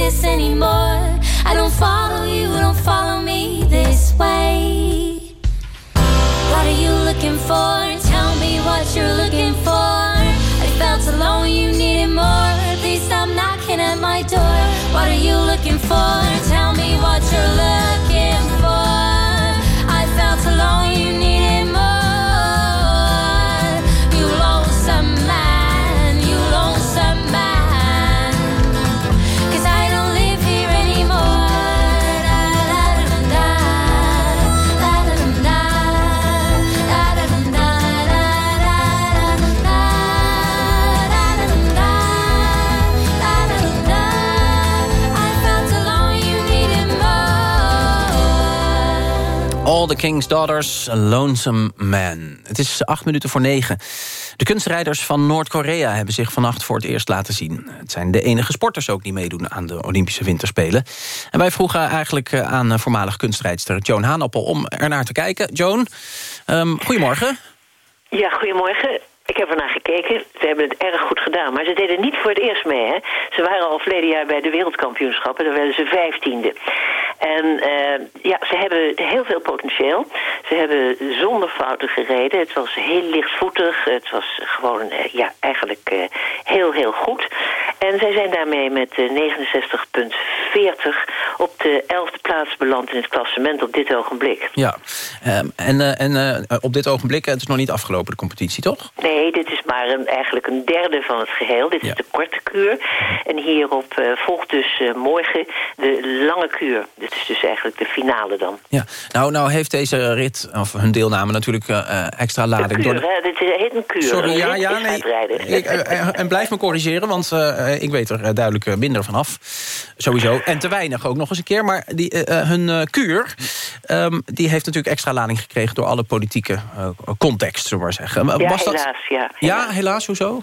this anymore. I don't follow you, don't follow me this way. What are you looking for? Tell me what you're looking for. I felt alone, you needed more. Please stop knocking at my door. What are you looking for? Tell me what you're looking All the King's Daughters, Lonesome Man. Het is acht minuten voor negen. De kunstrijders van Noord-Korea hebben zich vannacht voor het eerst laten zien. Het zijn de enige sporters ook die meedoen aan de Olympische Winterspelen. En wij vroegen eigenlijk eh, aan eh, voormalig kunstrijdster Joan Haanappel... om er naar te kijken. Joan, ehm, goedemorgen. Ja, goedemorgen. Ik heb ernaar gekeken. Ze hebben het erg goed gedaan. Maar ze deden niet voor het eerst mee. Hè? Ze waren al verleden jaar bij de wereldkampioenschappen. Daar werden ze vijftiende. En eh, ja, ze hebben heel veel potentieel. Ze hebben zonder fouten gereden. Het was heel lichtvoetig. Het was gewoon eh, ja, eigenlijk eh, heel, heel goed. En zij zijn daarmee met eh, 69,40 op de 11e plaats beland in het klassement op dit ogenblik. Ja, Ehm, en, en op dit ogenblik, het is nog niet afgelopen, de competitie, toch? Nee, dit is maar een, eigenlijk een derde van het geheel. Dit is de korte kuur. En hierop eh, volgt dus eh, morgen de lange kuur. Dit is dus eigenlijk de finale dan. Ja, nou, nou heeft deze rit, of hun deelname natuurlijk eh, extra lading. Kuur, door de- hè? Dit heet een kuur. Sorry, Een ja, ja, nee. Ik, en blijf me corrigeren, want eh, ik weet er duidelijk minder van af. Sowieso. En te weinig ook nog eens een keer. Maar die, hun kuur, ehm, die heeft natuurlijk extra lading gekregen... door alle politieke context, zullen we maar zeggen. Ja, Was dat... helaas, ja. Helaas, hoezo?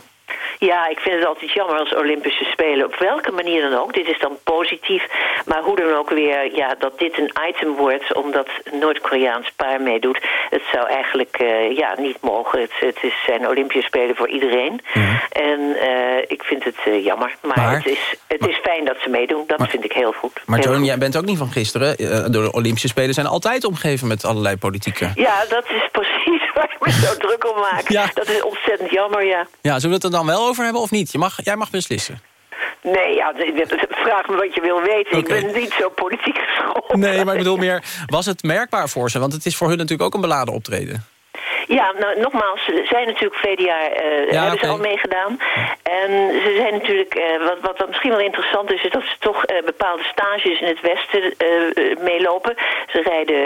Ja, ik vind het altijd jammer als Olympische Spelen, op welke manier dan ook. Dit is dan positief, maar hoe dan ook weer, ja, dat dit een item wordt omdat Noord-Koreaans paar meedoet. Het zou eigenlijk eh, ja, niet mogen. Het, het is, zijn Olympische Spelen voor iedereen. En eh, ik vind het eh, jammer, maar, Maar- het, is, het is fijn dat ze meedoen. Dat vind ik heel goed. Maar Joan, jij bent ook niet van gisteren. De Olympische Spelen zijn altijd omgeven met allerlei politieke... Ja, dat is precies [laughs] waar ik me zo druk om maak. Ja. Dat is ontzettend jammer, ja. Ja, zullen we het er dan wel over hebben of niet? Je mag, jij mag beslissen. Nee, ja, vraag me wat je wil weten. Ik ben niet zo politiek geschoold. Nee, maar ik bedoel meer, was het merkbaar voor ze? Want het is voor hun natuurlijk ook een beladen optreden. Ja, nou nogmaals, ze zijn natuurlijk verleden jaar eh, Ja, hebben ze al meegedaan. En ze zijn natuurlijk, eh, wat, wat, wat misschien wel interessant is, is dat ze toch eh, bepaalde stages in het westen meelopen. Ze rijden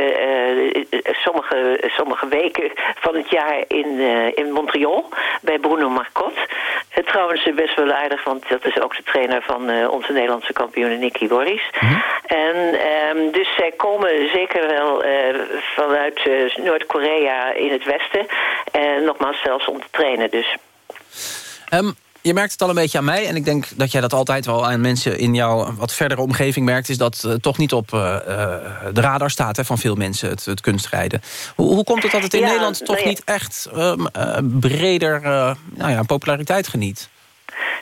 sommige, sommige weken van het jaar in, in Montreal bij Bruno Marcotte. Eh, trouwens eh, best wel aardig, want dat is ook de trainer van eh, onze Nederlandse kampioen Nicky Borries. En ehm, dus zij komen zeker wel vanuit Noord-Korea in het westen. En nogmaals zelfs om te trainen dus. Ehm, je merkt het al een beetje aan mij. En ik denk dat jij dat altijd wel aan mensen in jouw wat verdere omgeving merkt. Is dat het toch niet op eh, eh, de radar staat hè, van veel mensen, het, het kunstrijden. Hoe, hoe komt het dat het in Ja, Nederland toch nou niet echt ehm, eh, breder nou ja, populariteit geniet?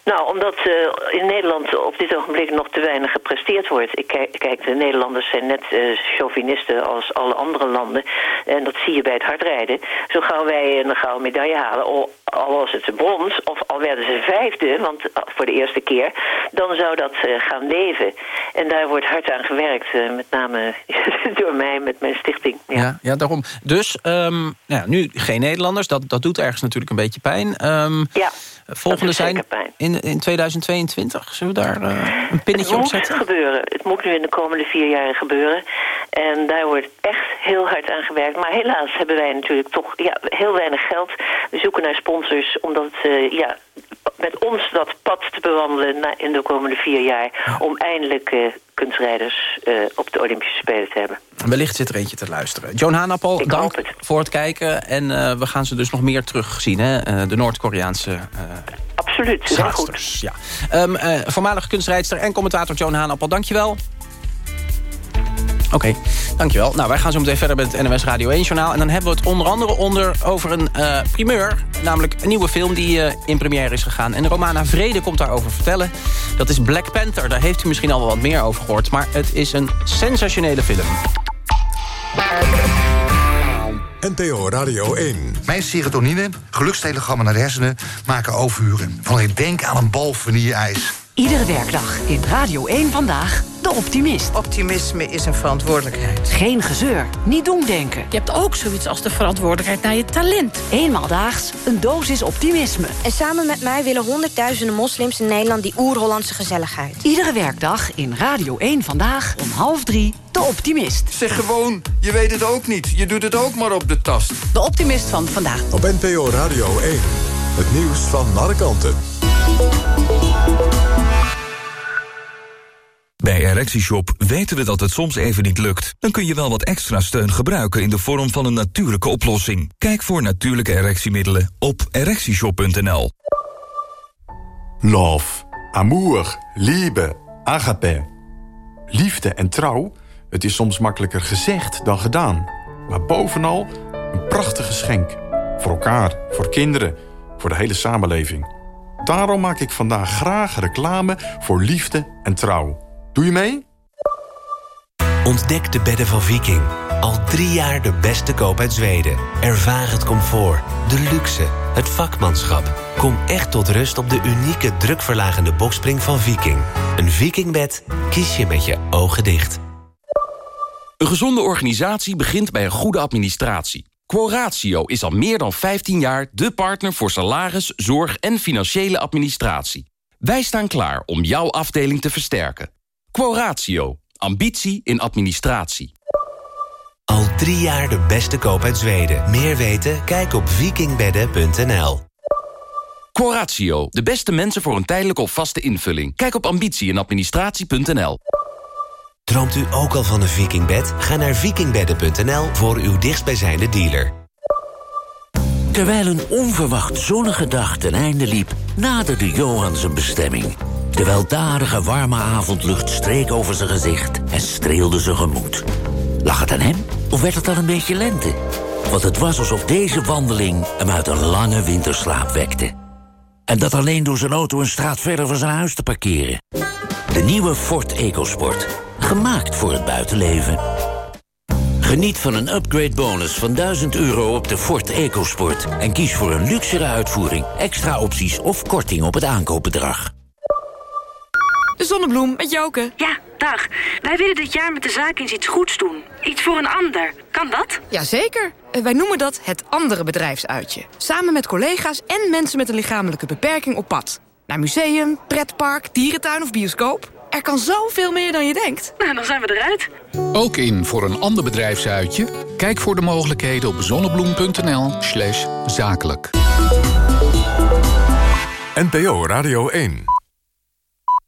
Nou, omdat eh, in Nederland op dit ogenblik nog te weinig gepresteerd wordt. Ik kijk, kijk, de Nederlanders zijn net eh, chauvinisten als alle andere landen. En dat zie je bij het hardrijden. Zo gauw wij een gouden medaille halen, al, al was het brons... of al werden ze vijfde, want eh, voor de eerste keer... dan zou dat eh, gaan leven. En daar wordt hard aan gewerkt. eh, met name [laughs] door mij, met mijn stichting. Ja. Ja, ja daarom. Dus ehm, nou ja, nu geen Nederlanders. Dat, dat doet ergens natuurlijk een beetje pijn. Ehm, Ja, volgende zijn in, in 2022. Zullen we daar eh, een pinnetje Het op moet zetten? gebeuren. Het moet nu in de komende vier jaar gebeuren. En daar wordt echt heel hard aan gewerkt. Maar helaas hebben wij natuurlijk toch ja, heel weinig geld. We zoeken naar sponsors omdat eh, ja, met ons dat pad te bewandelen na, in de komende vier jaar. Om eindelijk eh, kunstrijders op de Olympische Spelen te hebben. Wellicht zit er eentje te luisteren. Joan Hanappel, Ik dank het. voor het kijken. En eh, we gaan ze dus nog meer terugzien, hè? Eh, de Noord-Koreaanse eh Absoluut, heel goed. Ja. Ehm, eh, voormalige kunstrijdster en commentator Joan Hanappel, dankjewel. Oké, dankjewel. Nou, wij gaan zo meteen verder met het NMS Radio 1-journaal. En dan hebben we het onder andere onder over een primeur. Namelijk een nieuwe film die in première is gegaan. En Romana Vrede komt daarover vertellen. Dat is Black Panther. Daar heeft u misschien al wel wat meer over gehoord. Maar het is een sensationele film. NPO Radio 1. Mijn serotonine, gelukstelegrammen naar de hersenen, maken overuren. Van ik denk aan een bal vanille-ijs. Iedere werkdag in Radio 1 Vandaag, De Optimist. Optimisme is een verantwoordelijkheid. Geen gezeur, niet doemdenken. Je hebt ook zoiets als de verantwoordelijkheid naar je talent. Eenmaal daags, een dosis optimisme. En samen met mij willen honderdduizenden moslims in Nederland die oer-Hollandse gezelligheid. Iedere werkdag in Radio 1 Vandaag om half drie, De Optimist. Zeg gewoon, je weet het ook niet. Je doet het ook maar op de tast. De Optimist van vandaag. Op NPO Radio 1. Het nieuws van alle kanten. Bij ErectieShop weten we dat het soms even niet lukt. Dan kun je wel wat extra steun gebruiken in de vorm van een natuurlijke oplossing. Kijk voor natuurlijke erectiemiddelen op ErectieShop.nl. Love, amour, liebe, agape. Liefde en trouw, het is soms makkelijker gezegd dan gedaan. Maar bovenal een prachtig geschenk. Voor elkaar, voor kinderen, voor de hele samenleving. Daarom maak ik vandaag graag reclame voor liefde en trouw. Doe je mee? Ontdek de bedden van Viking. Al drie jaar de beste koop uit Zweden. Ervaar het comfort, de luxe, het vakmanschap. Kom echt tot rust op de unieke drukverlagende bokspring van Viking. Een Vikingbed kies je met je ogen dicht. Een gezonde organisatie begint bij een goede administratie. Quoratio is al meer dan 15 jaar de partner voor salaris, zorg en financiële administratie. Wij staan klaar om jouw afdeling te versterken. Quoratio. Ambitie in administratie. Al drie jaar de beste koop uit Zweden. Meer weten? Kijk op vikingbedden.nl. Quoratio. De beste mensen voor een tijdelijke of vaste invulling. Kijk op ambitie in administratie.nl. Droomt u ook al van een vikingbed? Ga naar vikingbedden.nl voor uw dichtstbijzijnde dealer. Terwijl een onverwacht zonnige dag ten einde liep... naderde Johan zijn bestemming. De weldadige warme avondlucht streek over zijn gezicht... en streelde zijn gemoed. Lag het aan hem of werd het al een beetje lente? Want het was alsof deze wandeling hem uit een lange winterslaap wekte. En dat alleen door zijn auto een straat verder van zijn huis te parkeren. De nieuwe Ford EcoSport. Gemaakt voor het buitenleven. Geniet van een upgrade bonus van 1000 euro op de Ford EcoSport. En kies voor een luxere uitvoering, extra opties of korting op het aankoopbedrag. De zonnebloem met Joke. Ja, dag. Wij willen dit jaar met de zaak eens iets goeds doen. Iets voor een ander. Kan dat? Jazeker. Eh, Wij noemen dat het andere bedrijfsuitje. Samen met collega's en mensen met een lichamelijke beperking op pad. Naar museum, pretpark, dierentuin of bioscoop. Er kan zoveel meer dan je denkt. Nou, dan zijn we eruit. Ook in voor een ander bedrijfsuitje? Kijk voor de mogelijkheden op zonnebloem.nl slash zakelijk. NPO Radio 1.